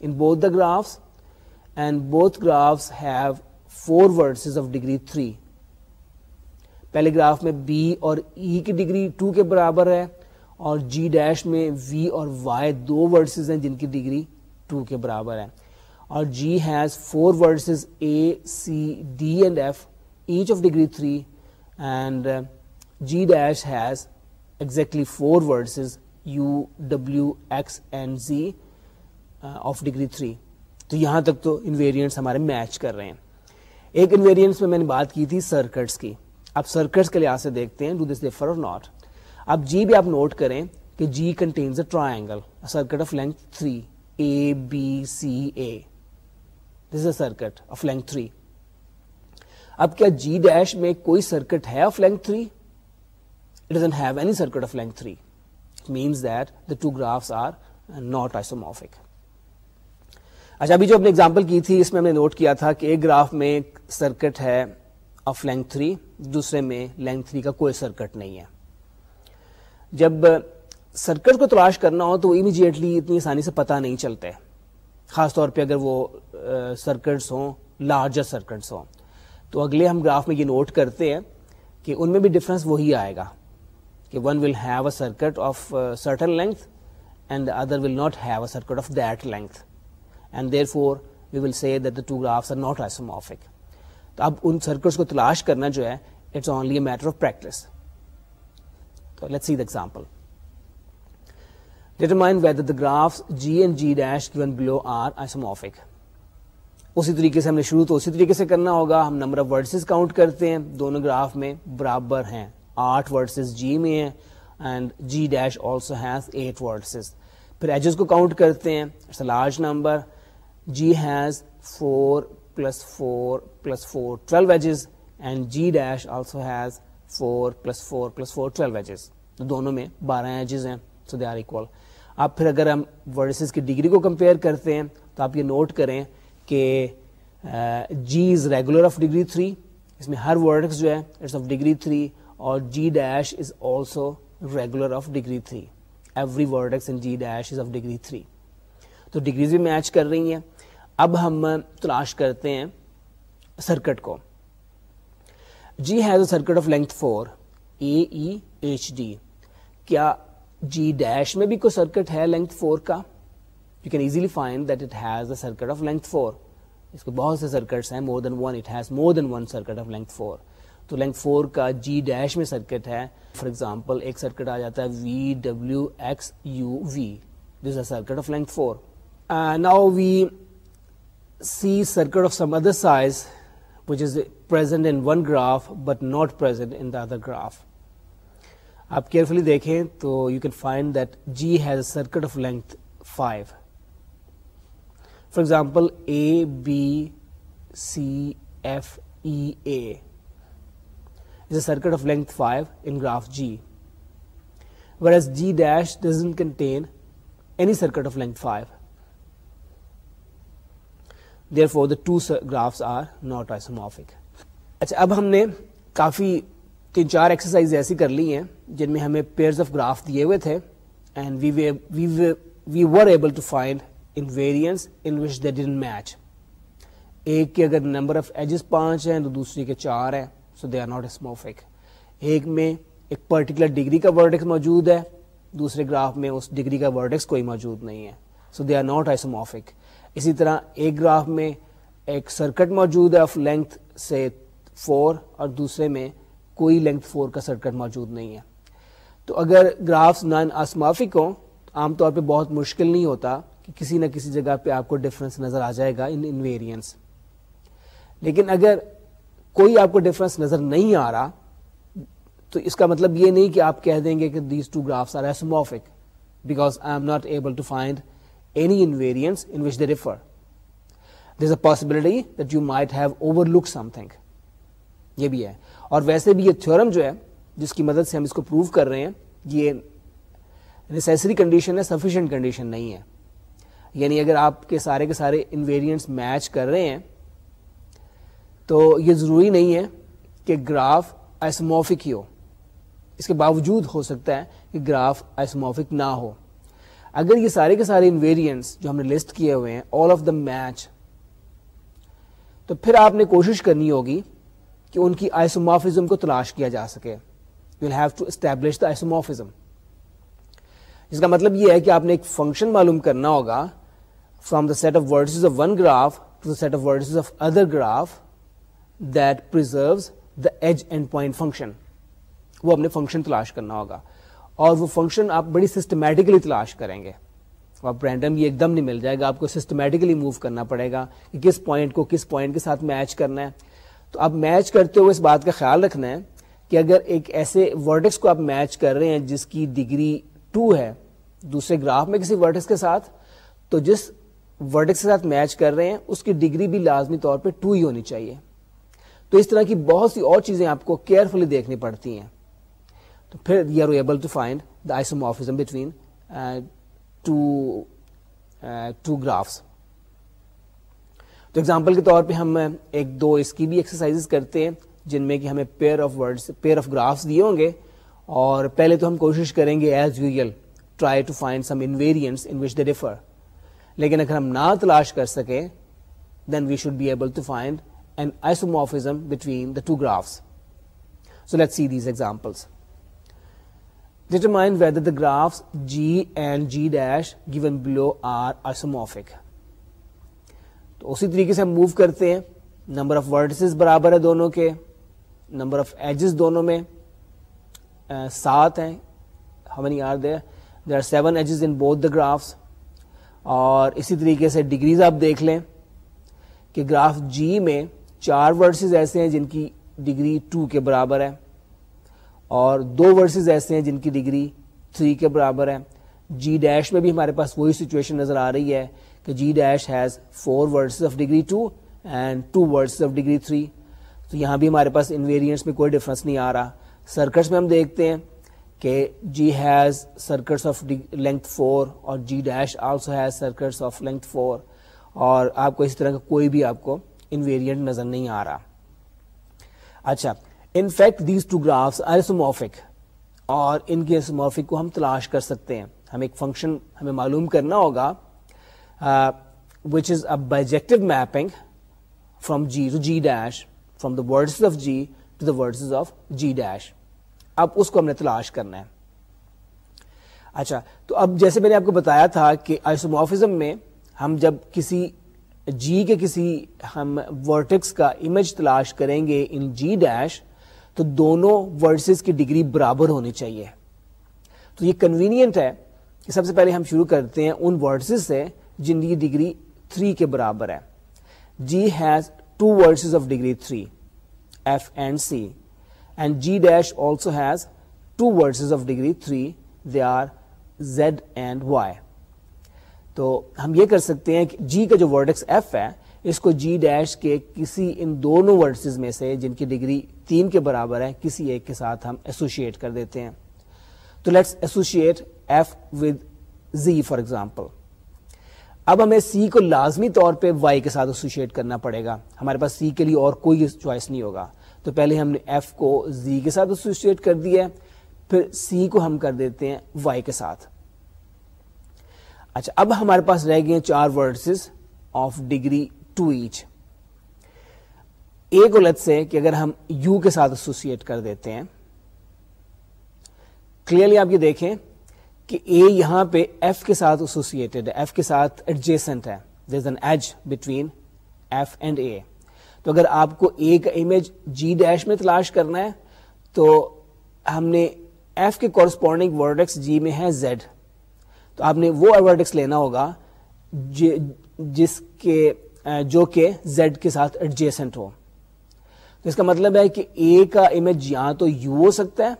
in both the graphs, and both graphs have 4 vertices of degree 3. پہلے گراف میں بی اور ای کی ڈگری 2 کے برابر ہے اور جی ڈیش میں وی اور وائی دو ورڈسز ہیں جن کی ڈگری 2 کے برابر ہے اور G has four vertices A C D and F each of degree 3 and G dash has exactly four vertices U W X and Z of degree three تو یہاں تک تو انویریئنٹس ہمارے میچ کر رہے ہیں۔ ایک انویریئنٹس میں میں نے بات کی تھی سرکٹس کی۔ اب سرکٹس کے لحاظ سے دیکھتے ہیں ڈو دس ڈیفر اور ناٹ اب جی بھی آپ نوٹ کریں کہ G contains a triangle circuit of length three A B C A this a circuit of length three اب کیا جی ڈیش میں کوئی سرکٹ ہے of length three it doesn't have any circuit of length three means that the two graphs are not isomorphic اچھا ابھی جو اپنے example کی تھی، اس میں ہم نے نوٹ کیا تھا کہ ایک گراف میں سرکٹ ہے آف لینتھ تھری دوسرے میں لینتھ تھری کا کوئی سرکٹ نہیں ہے۔ جب سرکٹ کو تلاش کرنا ہو تو امیجیٹلی اتنی آسانی سے پتا نہیں چلتے۔ خاص طور پہ اگر وہ سرکٹس ہوں لارجر سرکٹس ہوں۔ تو اگلے ہم گراف میں یہ نوٹ کرتے ہیں کہ ان میں بھی ڈفرنس وہی آئے گا۔ کہ one will have a circuit of certain length and other will not have a circuit of that length and therefore we will see that the two graphs are not isomorphic تو اب ان circuits کو تلاش کرنا جو ہے it's only a matter of practice تو let see the example determine whether the graphs g and g dash given below are isomorphic. اسی طریقے سے ہم نے شروع تو اسی طریقے سے کرنا ہوگا. ہم نمبر آف ورڈسز کاؤنٹ کرتے ہیں. دونوں گراف میں برابر ہیں. آٹھ ورڈسز جی میں ہیں and G dash also has eight vertices. پھر ایجز کو کاؤنٹ کرتے ہیں۔ It's a large number G has four plus four plus four twelve edges and G dash also has four plus four plus four twelve edges دونوں میں بارہ edges ہیں۔ So they are equal اب پھر اگر ہم ورڈسز کی degree کو کمپیئر کرتے ہیں، تو آپ یہ نوٹ کریں کہ G is regular of degree three اس میں ہر ورڈ جو ہے اٹس آف ڈگری تھری اور G dash is also regular of degree three every vertex in G dash is of degree three تو ڈگریز بھی میچ کر رہی ہیں۔ اب ہم تلاش کرتے ہیں سرکٹ کو۔ G has a circuit of length four A H D کیا جی ڈیش میں بھی کوئی سرکٹ ہے لینتھ فور کا؟ You can easily find that it has a circuit of length four اس کو بہت سے سرکٹس ہیں more than one it has more than one circuit of length four تو لینتھ فور کا جی ڈیش میں circuit ہے۔ For example ایک circuit آ جاتا ہے V W X U V this a circuit of length four now we see circuit of some other size which is present in one graph but not present in the other graph آپ carefully دیکھیں تو you can find that G has a circuit of length five for example A B C F E A is a circuit of length five in graph G whereas G dash doesn't contain any circuit of length five therefore the two graphs are not isomorphic اچھا اب ہم نے کافی تین چار exercise ایسی کر لی ہیں جن میں ہمیں پیئرز آف گراف دیے ہوئے تھے and we were able to find invariants in which they don't match ایک کے اگر نمبر آف ایجز پانچ ہیں تو دوسری کے چار ہیں so they are not isomorphic ایک میں ایک پرٹیکولر ڈگری کا ورڈکس موجود ہے، دوسرے گراف میں اس ڈگری کا ورڈکس کوئی موجود نہیں ہے۔ So they are not isomorphic اسی طرح ایک گراف میں ایک سرکٹ موجود ہے آف لینتھ سے فور اور دوسرے میں کوئی لینتھ فور کا سرکٹ موجود نہیں ہے۔ تو اگر گرافس نان آسمافک ہوں، عام طور پہ بہت مشکل نہیں ہوتا کہ کسی نہ کسی جگہ پہ آپ کو ڈفرنس نظر آ جائے گا ان انویریئنس لیکن اگر کوئی آپ کو ڈفرنس نظر نہیں آ رہا، تو اس کا مطلب یہ نہیں کہ آپ کہہ دیں گے کہ these two graphs are isomorphic because I am not able to find any invariants in which they differ this a possibility that you might have overlook something یہ بھی ہے۔ اور ویسے بھی یہ تھورم جو ہے، جس کی مدد سے ہم اس کو پروو کر رہے ہیں، یہ نیسری کنڈیشن ہے سفیشینٹ کنڈیشن نہیں ہے۔ یعنی اگر آپ کے سارے کے سارے انویریئنٹس میچ کر رہے ہیں تو یہ ضروری نہیں ہے کہ گراف آئسموفک ہی ہو۔ اس کے باوجود ہو سکتا ہے کہ گراف آئسموفک نہ ہو۔ اگر یہ سارے کے سارے انویریئنٹس جو ہم نے لسٹ کیے ہوئے ہیں آل آف دا میچ تو پھر آپ نے کوشش کرنی ہوگی کہ ان کی آئسومافزم کو تلاش کیا جا سکے۔ You have to establish the isomorphism اس کا مطلب یہ ہے کہ آپ نے ایک فنکشن معلوم کرنا ہوگا from the set of vertices of one graph to the set of vertices of other graph that preserves the edge end point function وہ اپنے فنکشن تلاش کرنا ہوگا۔ اور وہ فنکشن آپ بڑی سسٹمیٹکلی تلاش کریں گے۔ آپ رینڈم یہ ایک دم نہیں مل جائے گا، آپ کو سسٹمیٹکلی موو کرنا پڑے گا کہ کس پوائنٹ کو کس پوائنٹ کے ساتھ میچ کرنا ہے۔ تو آپ میچ کرتے ہوئے اس بات کا خیال رکھنا ہے کہ اگر ایک ایسے ورڈکس کو آپ میچ کر رہے ہیں جس کی ڈگری ٹو ہے، دوسرے گراف میں کسی ورڈکس کے ساتھ، تو جس ورڈکس کے ساتھ میچ کر رہے ہیں، اس کی ڈگری بھی لازمی طور پہ ٹو ہی ہونی چاہیے۔ تو اس طرح کی بہت سی اور چیزیں آپ کو کیئرفلی دیکھنی پڑتی ہیں۔ تو پھر you are able to find the isomorphism between two graphs تو ایگزامپل کے طور پہ ہم uh, ایک دو اس کی بھی ایکسرسائز کرتے ہیں، جن میں کہ ہمیں pair of vertex pair of graphs دیے ہوں گے۔ اور پہلے تو ہم کوشش کریں گے as usual try to find some invariants in which they differ لیکن اگر ہم نہ تلاش کر سکیں then we should be able to find an isomorphism between the two graphs so let see these examples determine whether the graphs g and g dash given below are isomorphic. تو اسی طریقے سے ہم موو کرتے ہیں. Number of vertices برابر ہے دونوں کے. نمبر آف ایجز دونوں میں. Uh, سات ہیں. ہمیں are they there are seven edges in both the graphs اور اسی طریقے سے ڈگریز آپ دیکھ لیں کہ گراف جی میں چار ورڈسز ایسے ہیں جن کی ڈگری ٹو کے برابر ہے اور دو ورسز ایسے ہیں جن کی ڈگری تھری کے برابر ہے۔ جی ڈیش میں بھی ہمارے پاس وہی سچویشن نظر آ رہی ہے کہ G dash has four vertices of degree two and two vertices of degree three تو یہاں بھی ہمارے پاس انویریئنٹس میں کوئی ڈفرنس نہیں آ رہا۔ سرکٹس میں ہم دیکھتے ہیں کہ G has circuits of length four اور G dash also has circuits of length four اور آپ کو اس طرح کا کوئی بھی آپ کو انویریئنٹ نظر نہیں آ رہا۔ اچھا in fact these two graphs isomorphic اور ان کے ایسومورفک کو ہم تلاش کر سکتے ہیں۔ ہم ایک فنکشن ہمیں معلوم کرنا ہوگا which is a bijective mapping from G to G dash from the vertices of G to the vertices of G dash اب اس کو ہم نے تلاش کرنا ہے۔ اچھا تو اب جیسے میں نے آپ کو بتایا تھا کہ آئسوموفزم میں ہم جب کسی جی کے کسی ہم ورٹکس کا امیج تلاش کریں گے ان جی ڈیش تو دونوں ورڈسز کی ڈگری برابر ہونی چاہیے۔ تو یہ کنوینئنٹ ہے کہ سب سے پہلے ہم شروع کرتے ہیں ان ورڈسز سے جن کی ڈگری 3 کے برابر ہے۔ G has two vertices of degree 3 F and C and G dash also has two vertices of degree 3 they are Z and Y تو ہم یہ کر سکتے ہیں کہ جی کا جو ورڈکس ایف ہے، اس کو جی ڈیش کے کسی ان دونوں ورڈسز میں سے جن کی ڈگری تین کے برابر ہے، کسی ایک کے ساتھ ہم ایسوشیٹ کر دیتے ہیں۔ تو let's associate F with Z for example اب ہمیں سی کو لازمی طور پہ وائی کے ساتھ ایسوشیٹ کرنا پڑے گا۔ ہمارے پاس سی کے لیے اور کوئی چوائس نہیں ہوگا۔ تو پہلے ہم نے ایف کو زی کے ساتھ ایسوشیٹ کر دیا پھر سی کو ہم کر دیتے ہیں وائی کے ساتھ۔ اچھا اب ہمارے پاس رہ گئے چار vertices of degree two each ایک الٹ سے کہ اگر ہم یو کے ساتھ ایسوسیٹ کر دیتے ہیں کلیئرلی آپ یہ دیکھیں کہ اے یہاں پہ ایف کے ساتھ ایسوسیٹڈ ہے ایف کے ساتھ ایڈجیسنٹ ہے there is an edge between F and A تو اگر آپ کو اے کا امیج جی ڈیش میں تلاش کرنا ہے، تو ہم نے ایف کے کورسپونڈنگ ورڈکس جی میں ہے زیڈ تو آپ نے وہ ورڈکس لینا ہوگا جی- جس کے جو کہ زیڈ کے ساتھ ایڈجیسنٹ ہو۔ تو اس کا مطلب ہے کہ اے کا امیج یا تو یو ہو سکتا ہے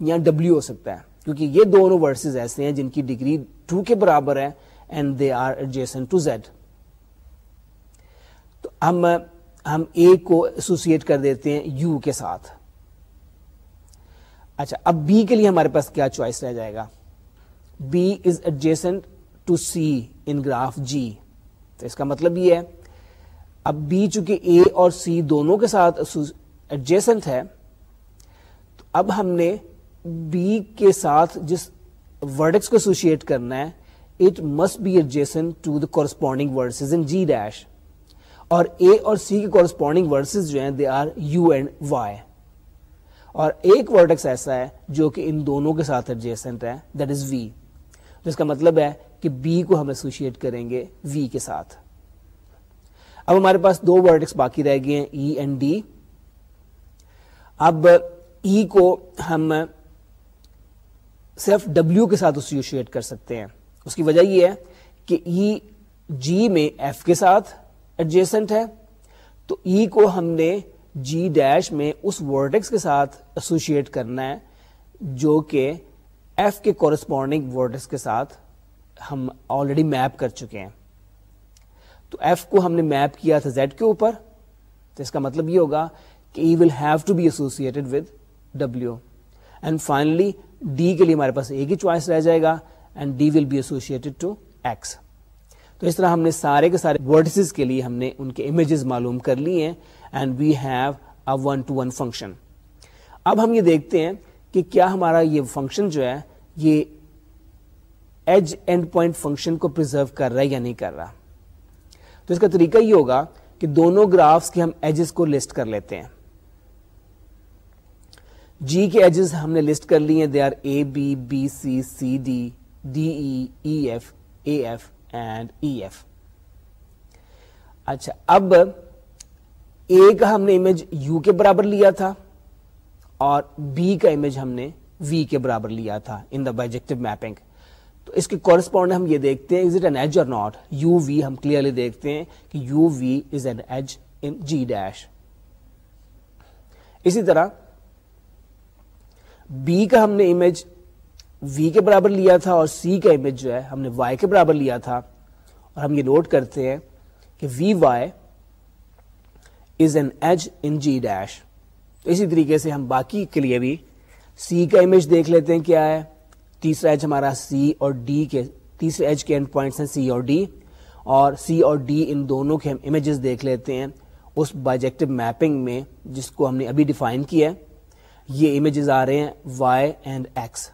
یا ڈبلو ہو سکتا ہے، کیونکہ یہ دونوں ورسز ایسے ہیں جن کی ڈگری ٹو کے برابر ہے and they are adjacent to Z تو ہم ہم اے کو ایسوسیٹ کر دیتے ہیں یو کے ساتھ۔ اچھا اب بی کے لیے ہمارے پاس کیا چوائس رہ جائے گا؟ B is adjacent to C in graph G تو اس کا مطلب یہ ہے، اب بی چونکہ اے اور سی دونوں کے ساتھ ایڈجیسنٹ ہے، تو اب ہم نے بی کے ساتھ جس ورڈکس کو ایسوشیٹ کرنا ہے it must be adjacent to the corresponding vertices in G dash اور اے اور سی کے کورسپونڈنگ ورسز جو ہیں they are U and Y اور ایک ورڈکس ایسا ہے جو کہ ان دونوں کے ساتھ ایڈجیسنٹ ہے دیٹ از وی جس کا مطلب ہے کہ بی کو ہم ایسوشیٹ کریں گے وی کے ساتھ۔ اب ہمارے پاس دو ورڈکس باقی رہ گئے ہیں ای اینڈ ڈی اب ای کو ہم صرف ڈبلو کے ساتھ ایسوشیٹ کر سکتے ہیں۔ اس کی وجہ یہ ہے کہ ای جی میں ایف کے ساتھ ایڈجیسنٹ ہے۔ تو ای کو ہم نے جی ڈیش میں اس ورڈکس کے ساتھ ایسوشیٹ کرنا ہے جو کہ ایف کے کورسپونڈنگ ورڈکس کے ساتھ ہم آلریڈی میپ کر چکے ہیں۔ تو ایف کو ہم نے میپ کیا تھا زیڈ کے اوپر، تو اس کا مطلب یہ ہوگا کہ e will have to be associated with W and finally D کے لیے ہمارے پاس ایک ہی چوائس رہ جائے گا and d will be associated to x تو اس طرح ہم نے سارے کے سارے ورڈسز کے لیے ہم نے ان کے امیجز معلوم کر لی ہیں and we have a one to one function اب ہم یہ دیکھتے ہیں کہ کیا ہمارا یہ فنکشن جو ہے، یہ ایج اینڈ پوائنٹ فنکشن کو پرزرو کر رہا ہے یا نہیں کر رہا؟ تو اس کا طریقہ یہ ہوگا کہ دونوں گرافس کے ہم ایجز کو لسٹ کر لیتے ہیں۔ جی کے ایجز ہم نے لسٹ کر لی ہیں they are a b b c c d d e f a f and e f اچھا اب اے کا ہم نے امیج یو کے برابر لیا تھا۔ اور بی کا امیج ہم نے وی کے برابر لیا تھا ان دا بائیجیکٹو میپنگ تو اس کے کورسپونڈ ہم یہ دیکھتے ہیں از اٹ این ایج اور ناٹ یو وی ہم کلیئرلی دیکھتے ہیں کہ u v is an edge in g dash اسی طرح بی کا ہم نے امیج وی کے برابر لیا تھا اور سی کا امیج جو ہے ہم نے وائی کے برابر لیا تھا. اور ہم یہ نوٹ کرتے ہیں کہ v y is an edge in g dash تو اسی طریقے سے ہم باقی کے لیے بھی سی کا امیج دیکھ لیتے ہیں کیا ہے۔ تیسرا ایج ہمارا سی اور ڈی کے تیسرے ایج کے اینڈ پوائنٹس ہیں سی اور ڈی اور سی اور ڈی ان دونوں کے ہم امیجز دیکھ لیتے ہیں اس بائیجیکٹو میپنگ میں جس کو ہم نے ابھی ڈیفائن کیا ہے۔ یہ امیجز آ رہے ہیں وائی اینڈ ایکس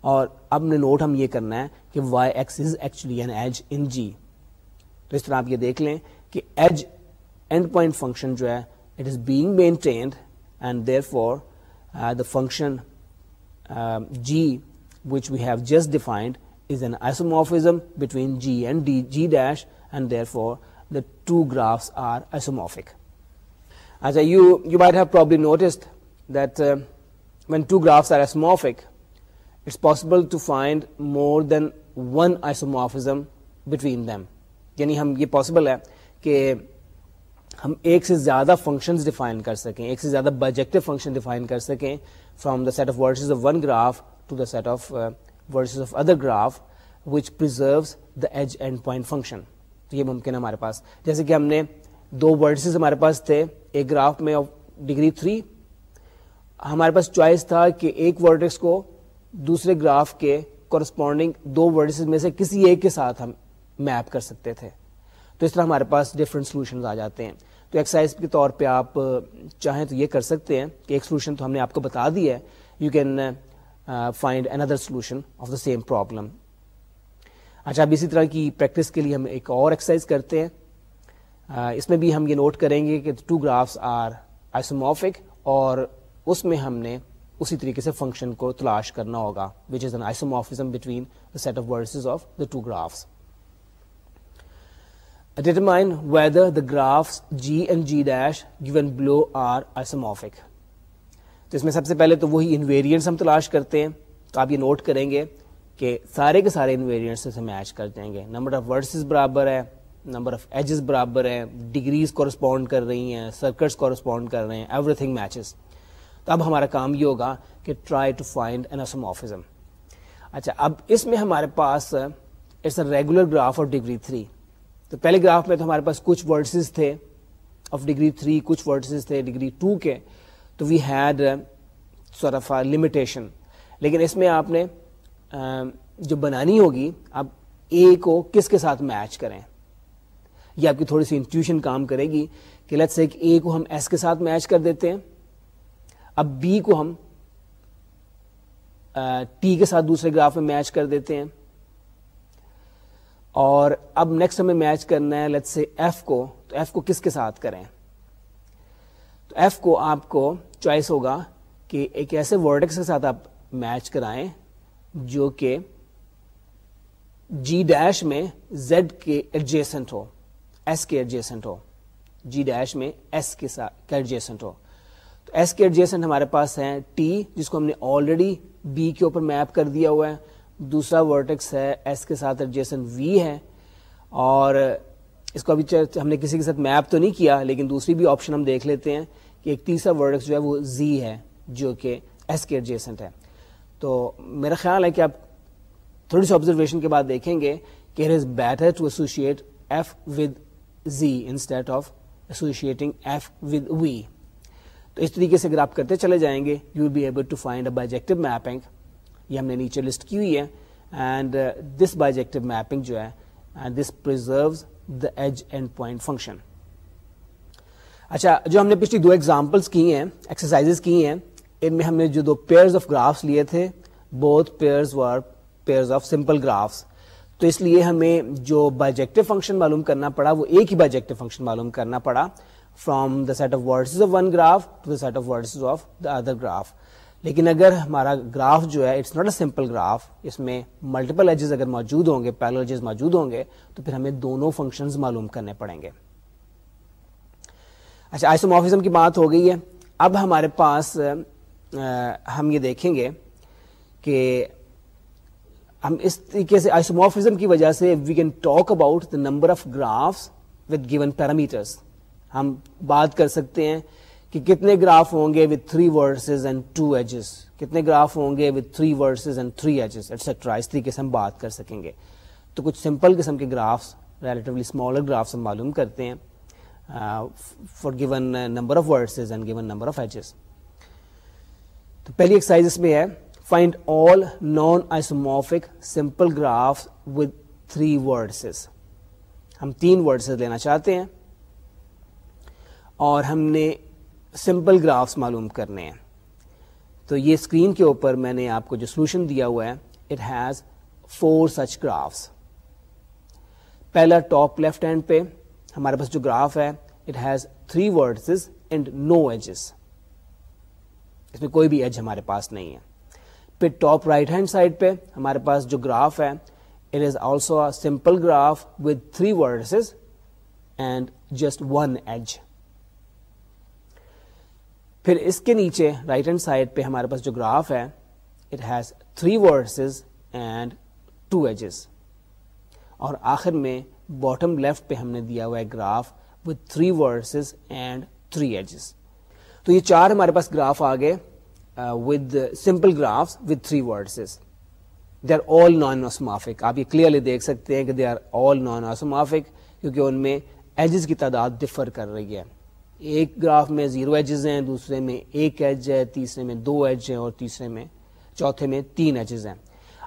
اور اب نے نوٹ ہم یہ کرنا ہے کہ y x is actually an edge in g تو اس طرح آپ یہ دیکھ لیں کہ ایج اینڈ پوائنٹ فنکشن جو ہے it is being maintained and therefore the function g which we have just defined is an isomorphism between g and the g dash and therefore the two graphs are isomorphic اچھا you you might have probably noticed that uh, when two graphs are isomorphic, it's possible to find more than one isomorphism between یعنی ہم یہ possible ہے کہ ہم ایک سے زیادہ فنکشنز ڈیفائن کر سکیں، ایک سے زیادہ بجیکٹو فنکشن ڈیفائن کر سکیں from the set of vertices of one graph to the set of vertices of other graph which preserves the edge and point function تو یہ ممکن ہے ہمارے پاس۔ جیسے کہ ہم نے دو ورڈز ہمارے پاس تھے، ایک گراف میں ڈگری تھری ہمارے پاس چوائس تھا کہ ایک ورڈس کو دوسرے گراف کے کورسپونڈنگ دو ورڈس میں سے کسی ایک کے ساتھ ہم میپ کر سکتے تھے۔ تو اس طرح ہمارے پاس ڈفرنٹ سولوشن آ جاتے ہیں۔ تو ایکسرسائز کے طور پہ آپ چاہیں تو یہ کر سکتے ہیں کہ ایک سولوشن تو ہم نے آپ کو بتا دی ہے you can find another solution of the same problem اچھا اب اسی طرح کی پریکٹس کے لیے ہم ایک اور ایکسرسائز کرتے ہیں۔ اس میں بھی ہم یہ نوٹ کریں گے کہ ٹو گرافس آر آئسوموفک اور اس میں ہم نے اسی طریقے سے فنکشن کو تلاش کرنا ہوگا which is an isomorphism between the set of vertices of the two graphs determine whether the graphs g and g dash given below are isomorphic تو اس میں سب سے پہلے تو وہی انویریئنٹس ہم تلاش کرتے ہیں تو آپ یہ نوٹ کریں گے کہ سارے کے سارے انویریئنٹس سے میچ کر جائیں گے۔ نمبر آف ورسز برابر ہے نمبر آف ایجز برابر ہے ڈگریز کورسپونڈ کر رہی ہیں سرکٹس کورسپونڈ کر رہے ہیں ایوری تھنگ میچز تو اب ہمارا کام یہ ہوگا کہ ٹرائی ٹو فائنڈ اینسموفزم اچھا اب اس میں ہمارے پاس it's a regular graph of degree three تو پہلے گراف میں تو ہمارے پاس کچھ ورڈسز تھے آف ڈگری تھری کچھ ورڈسز تھے ڈگری ٹو کے، تو we had sort of limitation لیکن اس میں آپ نے um, جو بنانی ہوگی اب اے کو کس کے ساتھ میچ کریں؟ یہ آپ کی تھوڑی سی انٹیوشن کام کرے گی کہ لیٹ سے اے کو ہم ایس کے ساتھ میچ کر دیتے ہیں، اب بی کو ہم uh, ٹی کے ساتھ دوسرے گراف میں میچ کر دیتے ہیں۔ اور اب نیکسٹ ہمیں میچ کرنا ہے لیٹ سے ایف کو، تو ایف کو کس کے ساتھ کریں؟ تو ایف کو آپ کو چوائس ہوگا کہ ایک ایسے ورڈکس کے ساتھ آپ میچ کرائیں جو کہ جی ڈیش میں زیڈ کے ایڈجیسنٹ ہو ایس کے ایڈجیسنٹ ہو جی ڈیش میں ایس کے ساتھ ایڈجیسنٹ ہو. تو ایس کے ایڈجیسنٹ ہمارے پاس ہیں ٹی جس کو ہم نے آلریڈی بی کے اوپر میپ کر دیا ہوا ہے. دوسرا ورٹیکس ہے ایس کے ساتھ ایڈجیسن وی ہے۔ اور اس کو ابھی ہم نے کسی کے ساتھ میپ تو نہیں کیا، لیکن دوسری بھی آپشن ہم دیکھ لیتے ہیں کہ ایک تیسرا ورڈ جو ہے وہ زی ہے، جو کہ ایس کے ایڈجیسنٹ ہے۔ تو میرا خیال ہے کہ آپ تھوڑی سی آبزرویشن کے بعد دیکھیں گے کہ it is better to associate f with the instead of associating f with v تو اس طریقے سے اگر آپ کرتے چلے جائیں گے you be able to find a bijective mapping یہ ہم نے نیچے لسٹ کی ہوئی ہے. اینڈ دس بائیجیکٹو میپنگ جو ہے this preserves the edge and point function اچھا جو ہم نے پچھلی دو ایگزامپلس کی ہیں ایکسرسائز کی ہیں، ان میں ہم نے جو دو پیئرز آف گرافس لیے تھے بہت pairs were pairs of simple graphs تو اس لیے ہمیں جو بائیجیکٹو فنکشن معلوم کرنا پڑا، وہ ایک ہی بائیجیکٹو فنکشن معلوم کرنا پڑا from the set of vertices of one graph to the set of vertices of the other graph لیکن اگر ہمارا گراف جو ہے it's not a simple graph اس میں ملٹیپل ایجز اگر موجود ہوں گے پیلو ایجز موجود ہوں گے، تو پھر ہمیں دونوں فنکشنز معلوم کرنے پڑیں گے۔ اچھا آئسوموفزم کی بات ہو گئی ہے۔ اب ہمارے پاس ہم یہ دیکھیں گے کہ ہم اس طریقے سے آئسوموفزم کی وجہ سے we can talk about the number of graphs with given parameters ہم بات کر سکتے ہیں کہ کتنے گراف ہوں گے with three vertices and two edges کتنے گراف ہوں گے with three vertices and three edges etcetera اس طریقے سے ہم بات کر سکیں گے۔ تو کچھ سمپل قسم کے گرافس ریلیٹولی اسمالر گرافس ہم معلوم کرتے ہیں for given number of vertices and given number of edges تو پہلی ایکسرسائز اس میں ہے find all non isomorphic simple graph with three vertices ہم تین ورڈسز لینا چاہتے ہیں۔ اور ہم نے سمپل گرافس معلوم کرنے ہیں۔ تو یہ اسکرین کے اوپر میں نے آپ کو جو سولوشن دیا ہوا ہے it has four such graphs پہلا ٹاپ لیفٹ ہینڈ پہ ہمارے پاس جو گراف ہے it has three vertices and no edges اس میں کوئی بھی ایج ہمارے پاس نہیں ہے۔ پھر ٹاپ رائٹ ہینڈ سائڈ پہ ہمارے پاس جو گراف ہے it is also simple graph with three vertices and just one edge پھر اس کے نیچے رائٹ ہینڈ سائڈ پہ ہمارے پاس جو گراف ہے it has three vertices and two edges اور آخر میں باٹم لیفٹ پہ ہم نے دیا ہوا ہے graph with three vertices and three edges تو یہ چار ہمارے پاس گراف آ گئے with simple graph with three vertices they are all non isomorphic آپ یہ کلیئرلی دیکھ سکتے ہیں کہ دے آر آل نان آسمافک کیونکہ ان میں ایجز کی تعداد ڈفر کر رہی ہے. ایک گراف میں زیرو ایجز ہیں، دوسرے میں ایک ایج ہے، تیسرے میں دو ایج ہیں اور تیسرے میں چوتھے میں تین ایجز ہیں۔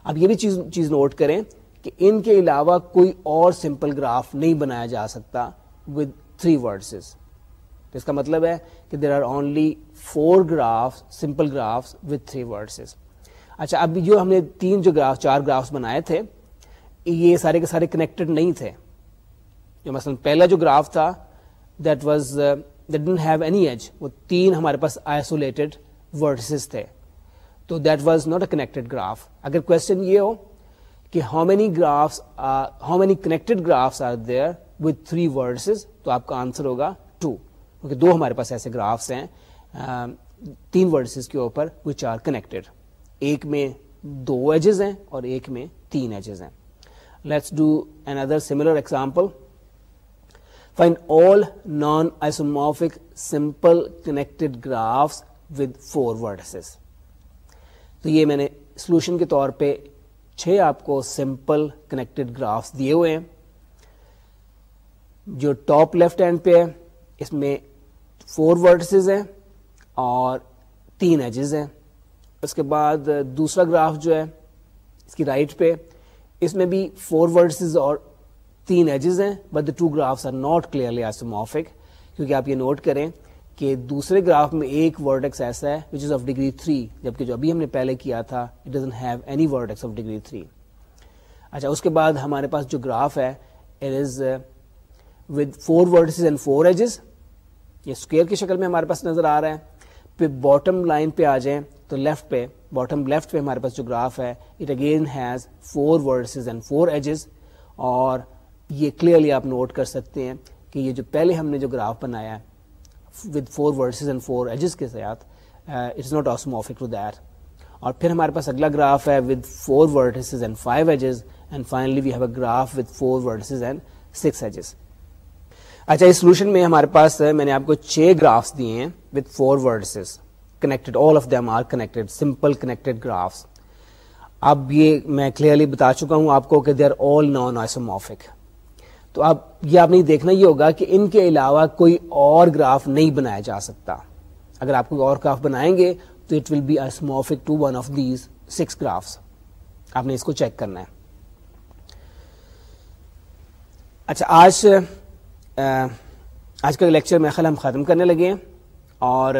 اب یہ بھی چیز چیز نوٹ کریں کہ ان کے علاوہ کوئی اور سمپل گراف نہیں بنایا جا سکتا ود تھری ورڈسز اس کا مطلب ہے کہ there are only four graph simple graph with three vertices اچھا اب جو ہم نے تین جو گراف، چار گرافس بنائے تھے، یہ سارے کے سارے کنیکٹڈ نہیں تھے۔ جو مثلا پہلا جو گراف تھا that was have any edge وہ تین ہمارے پاس آئسولیٹڈ ورڈسز تھے۔ تو that was not a connected graph اگر کوشچن یہ ہو کہ how many graphs how many connected graphs are there with three vertices تو آپ کا آنسر ہوگا ٹو کیونکہ دو ہمارے پاس ایسے گرافس ہیں۔ تین ورڈسز کے اوپر وچ آر کنیکٹڈ ایک میں دو ایجز ہیں اور ایک میں تین ایجز ہیں۔ Let's do another similar example find all non isomorphic simple connected graphs with four vertices تو یہ میں نے سولوشن کے طور پہ چھ آپ کو سمپل کنیکٹڈ گرافس دیے ہوئے ہیں، جو ٹاپ لیفٹ ہینڈ پہ ہے، اس میں فور ورڈسز ہیں اور تین ایجز ہیں۔ اس کے بعد دوسرا گراف جو ہے، اس کی رائٹ right پہ، اس میں بھی فور ورڈسز اور تین ایجز ہیں but the two graphs are not clearly isomorphic کیونکہ آپ یہ نوٹ کریں کہ دوسرے گراف میں ایک ورڈ ایسا ہے which is of degree three جبکہ جو ابھی ہم نے پہلے کیا تھا it doesn't have any vertex of degree three اچھا اس کے بعد ہمارے پاس جو گراف ہے it is with four vertices and four edges یہ اسکوئر کی شکل میں ہمارے پاس نظر آ رہا ہے۔ پھر باٹم لائن پہ آ جائیں، تو لیفٹ پہ باٹم لیفٹ پہ ہمارے پاس جو گراف ہے it again has four vertices and four edges اور یہ کلیئرلی آپ نوٹ کر سکتے ہیں کہ یہ جو پہلے ہم نے جو گراف بنایا ہے with four vertices and four edges کے ساتھ it's not isomorphic to that اور پھر ہمارے پاس اگلا گراف ہے with four vertices and five edges and finally we have a graph with four vertices and six edges اچھا اس سولوشن میں ہمارے پاس uh, میں نے آپ کو چھ گرافس دیے ہیں with four vertices connected all of them are connected simple connected graphs اب یہ میں کلیئرلی بتا چکا ہوں آپ کو کہ they are all non isomorphic تو اب یہ آپ نے دیکھنا یہ ہوگا کہ ان کے علاوہ کوئی اور گراف نہیں بنایا جا سکتا۔ اگر آپ کوئی اور گراف بنائیں گے تو it will be isomorphic to one of these six graphs آپ نے اس کو چیک کرنا ہے۔ اچھا آج آج کا لیکچر میں خیال ہم ختم کرنے لگے ہیں۔ اور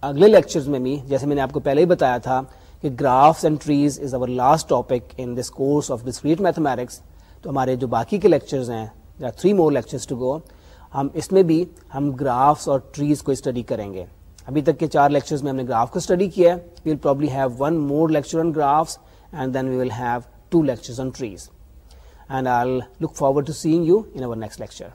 اگلے لیکچرز میں بھی، جیسے میں نے آپ کو پہلے ہی بتایا تھا کہ graphs and trees is our last topic in this course of discrete mathematics تو ہمارے جو باقی کے لیکچرز ہیں three more lectures to go ہم اس میں بھی ہم گرافس اور ٹریز کو اسٹڈی کریں گے۔ ابھی تک کے چار لیکچرز میں ہم نے گراف کو اسٹڈی کیا ہے۔ We will probably have one more lecture on graphs and then we will have two lectures on trees and I look forward to seeing you in our next lecture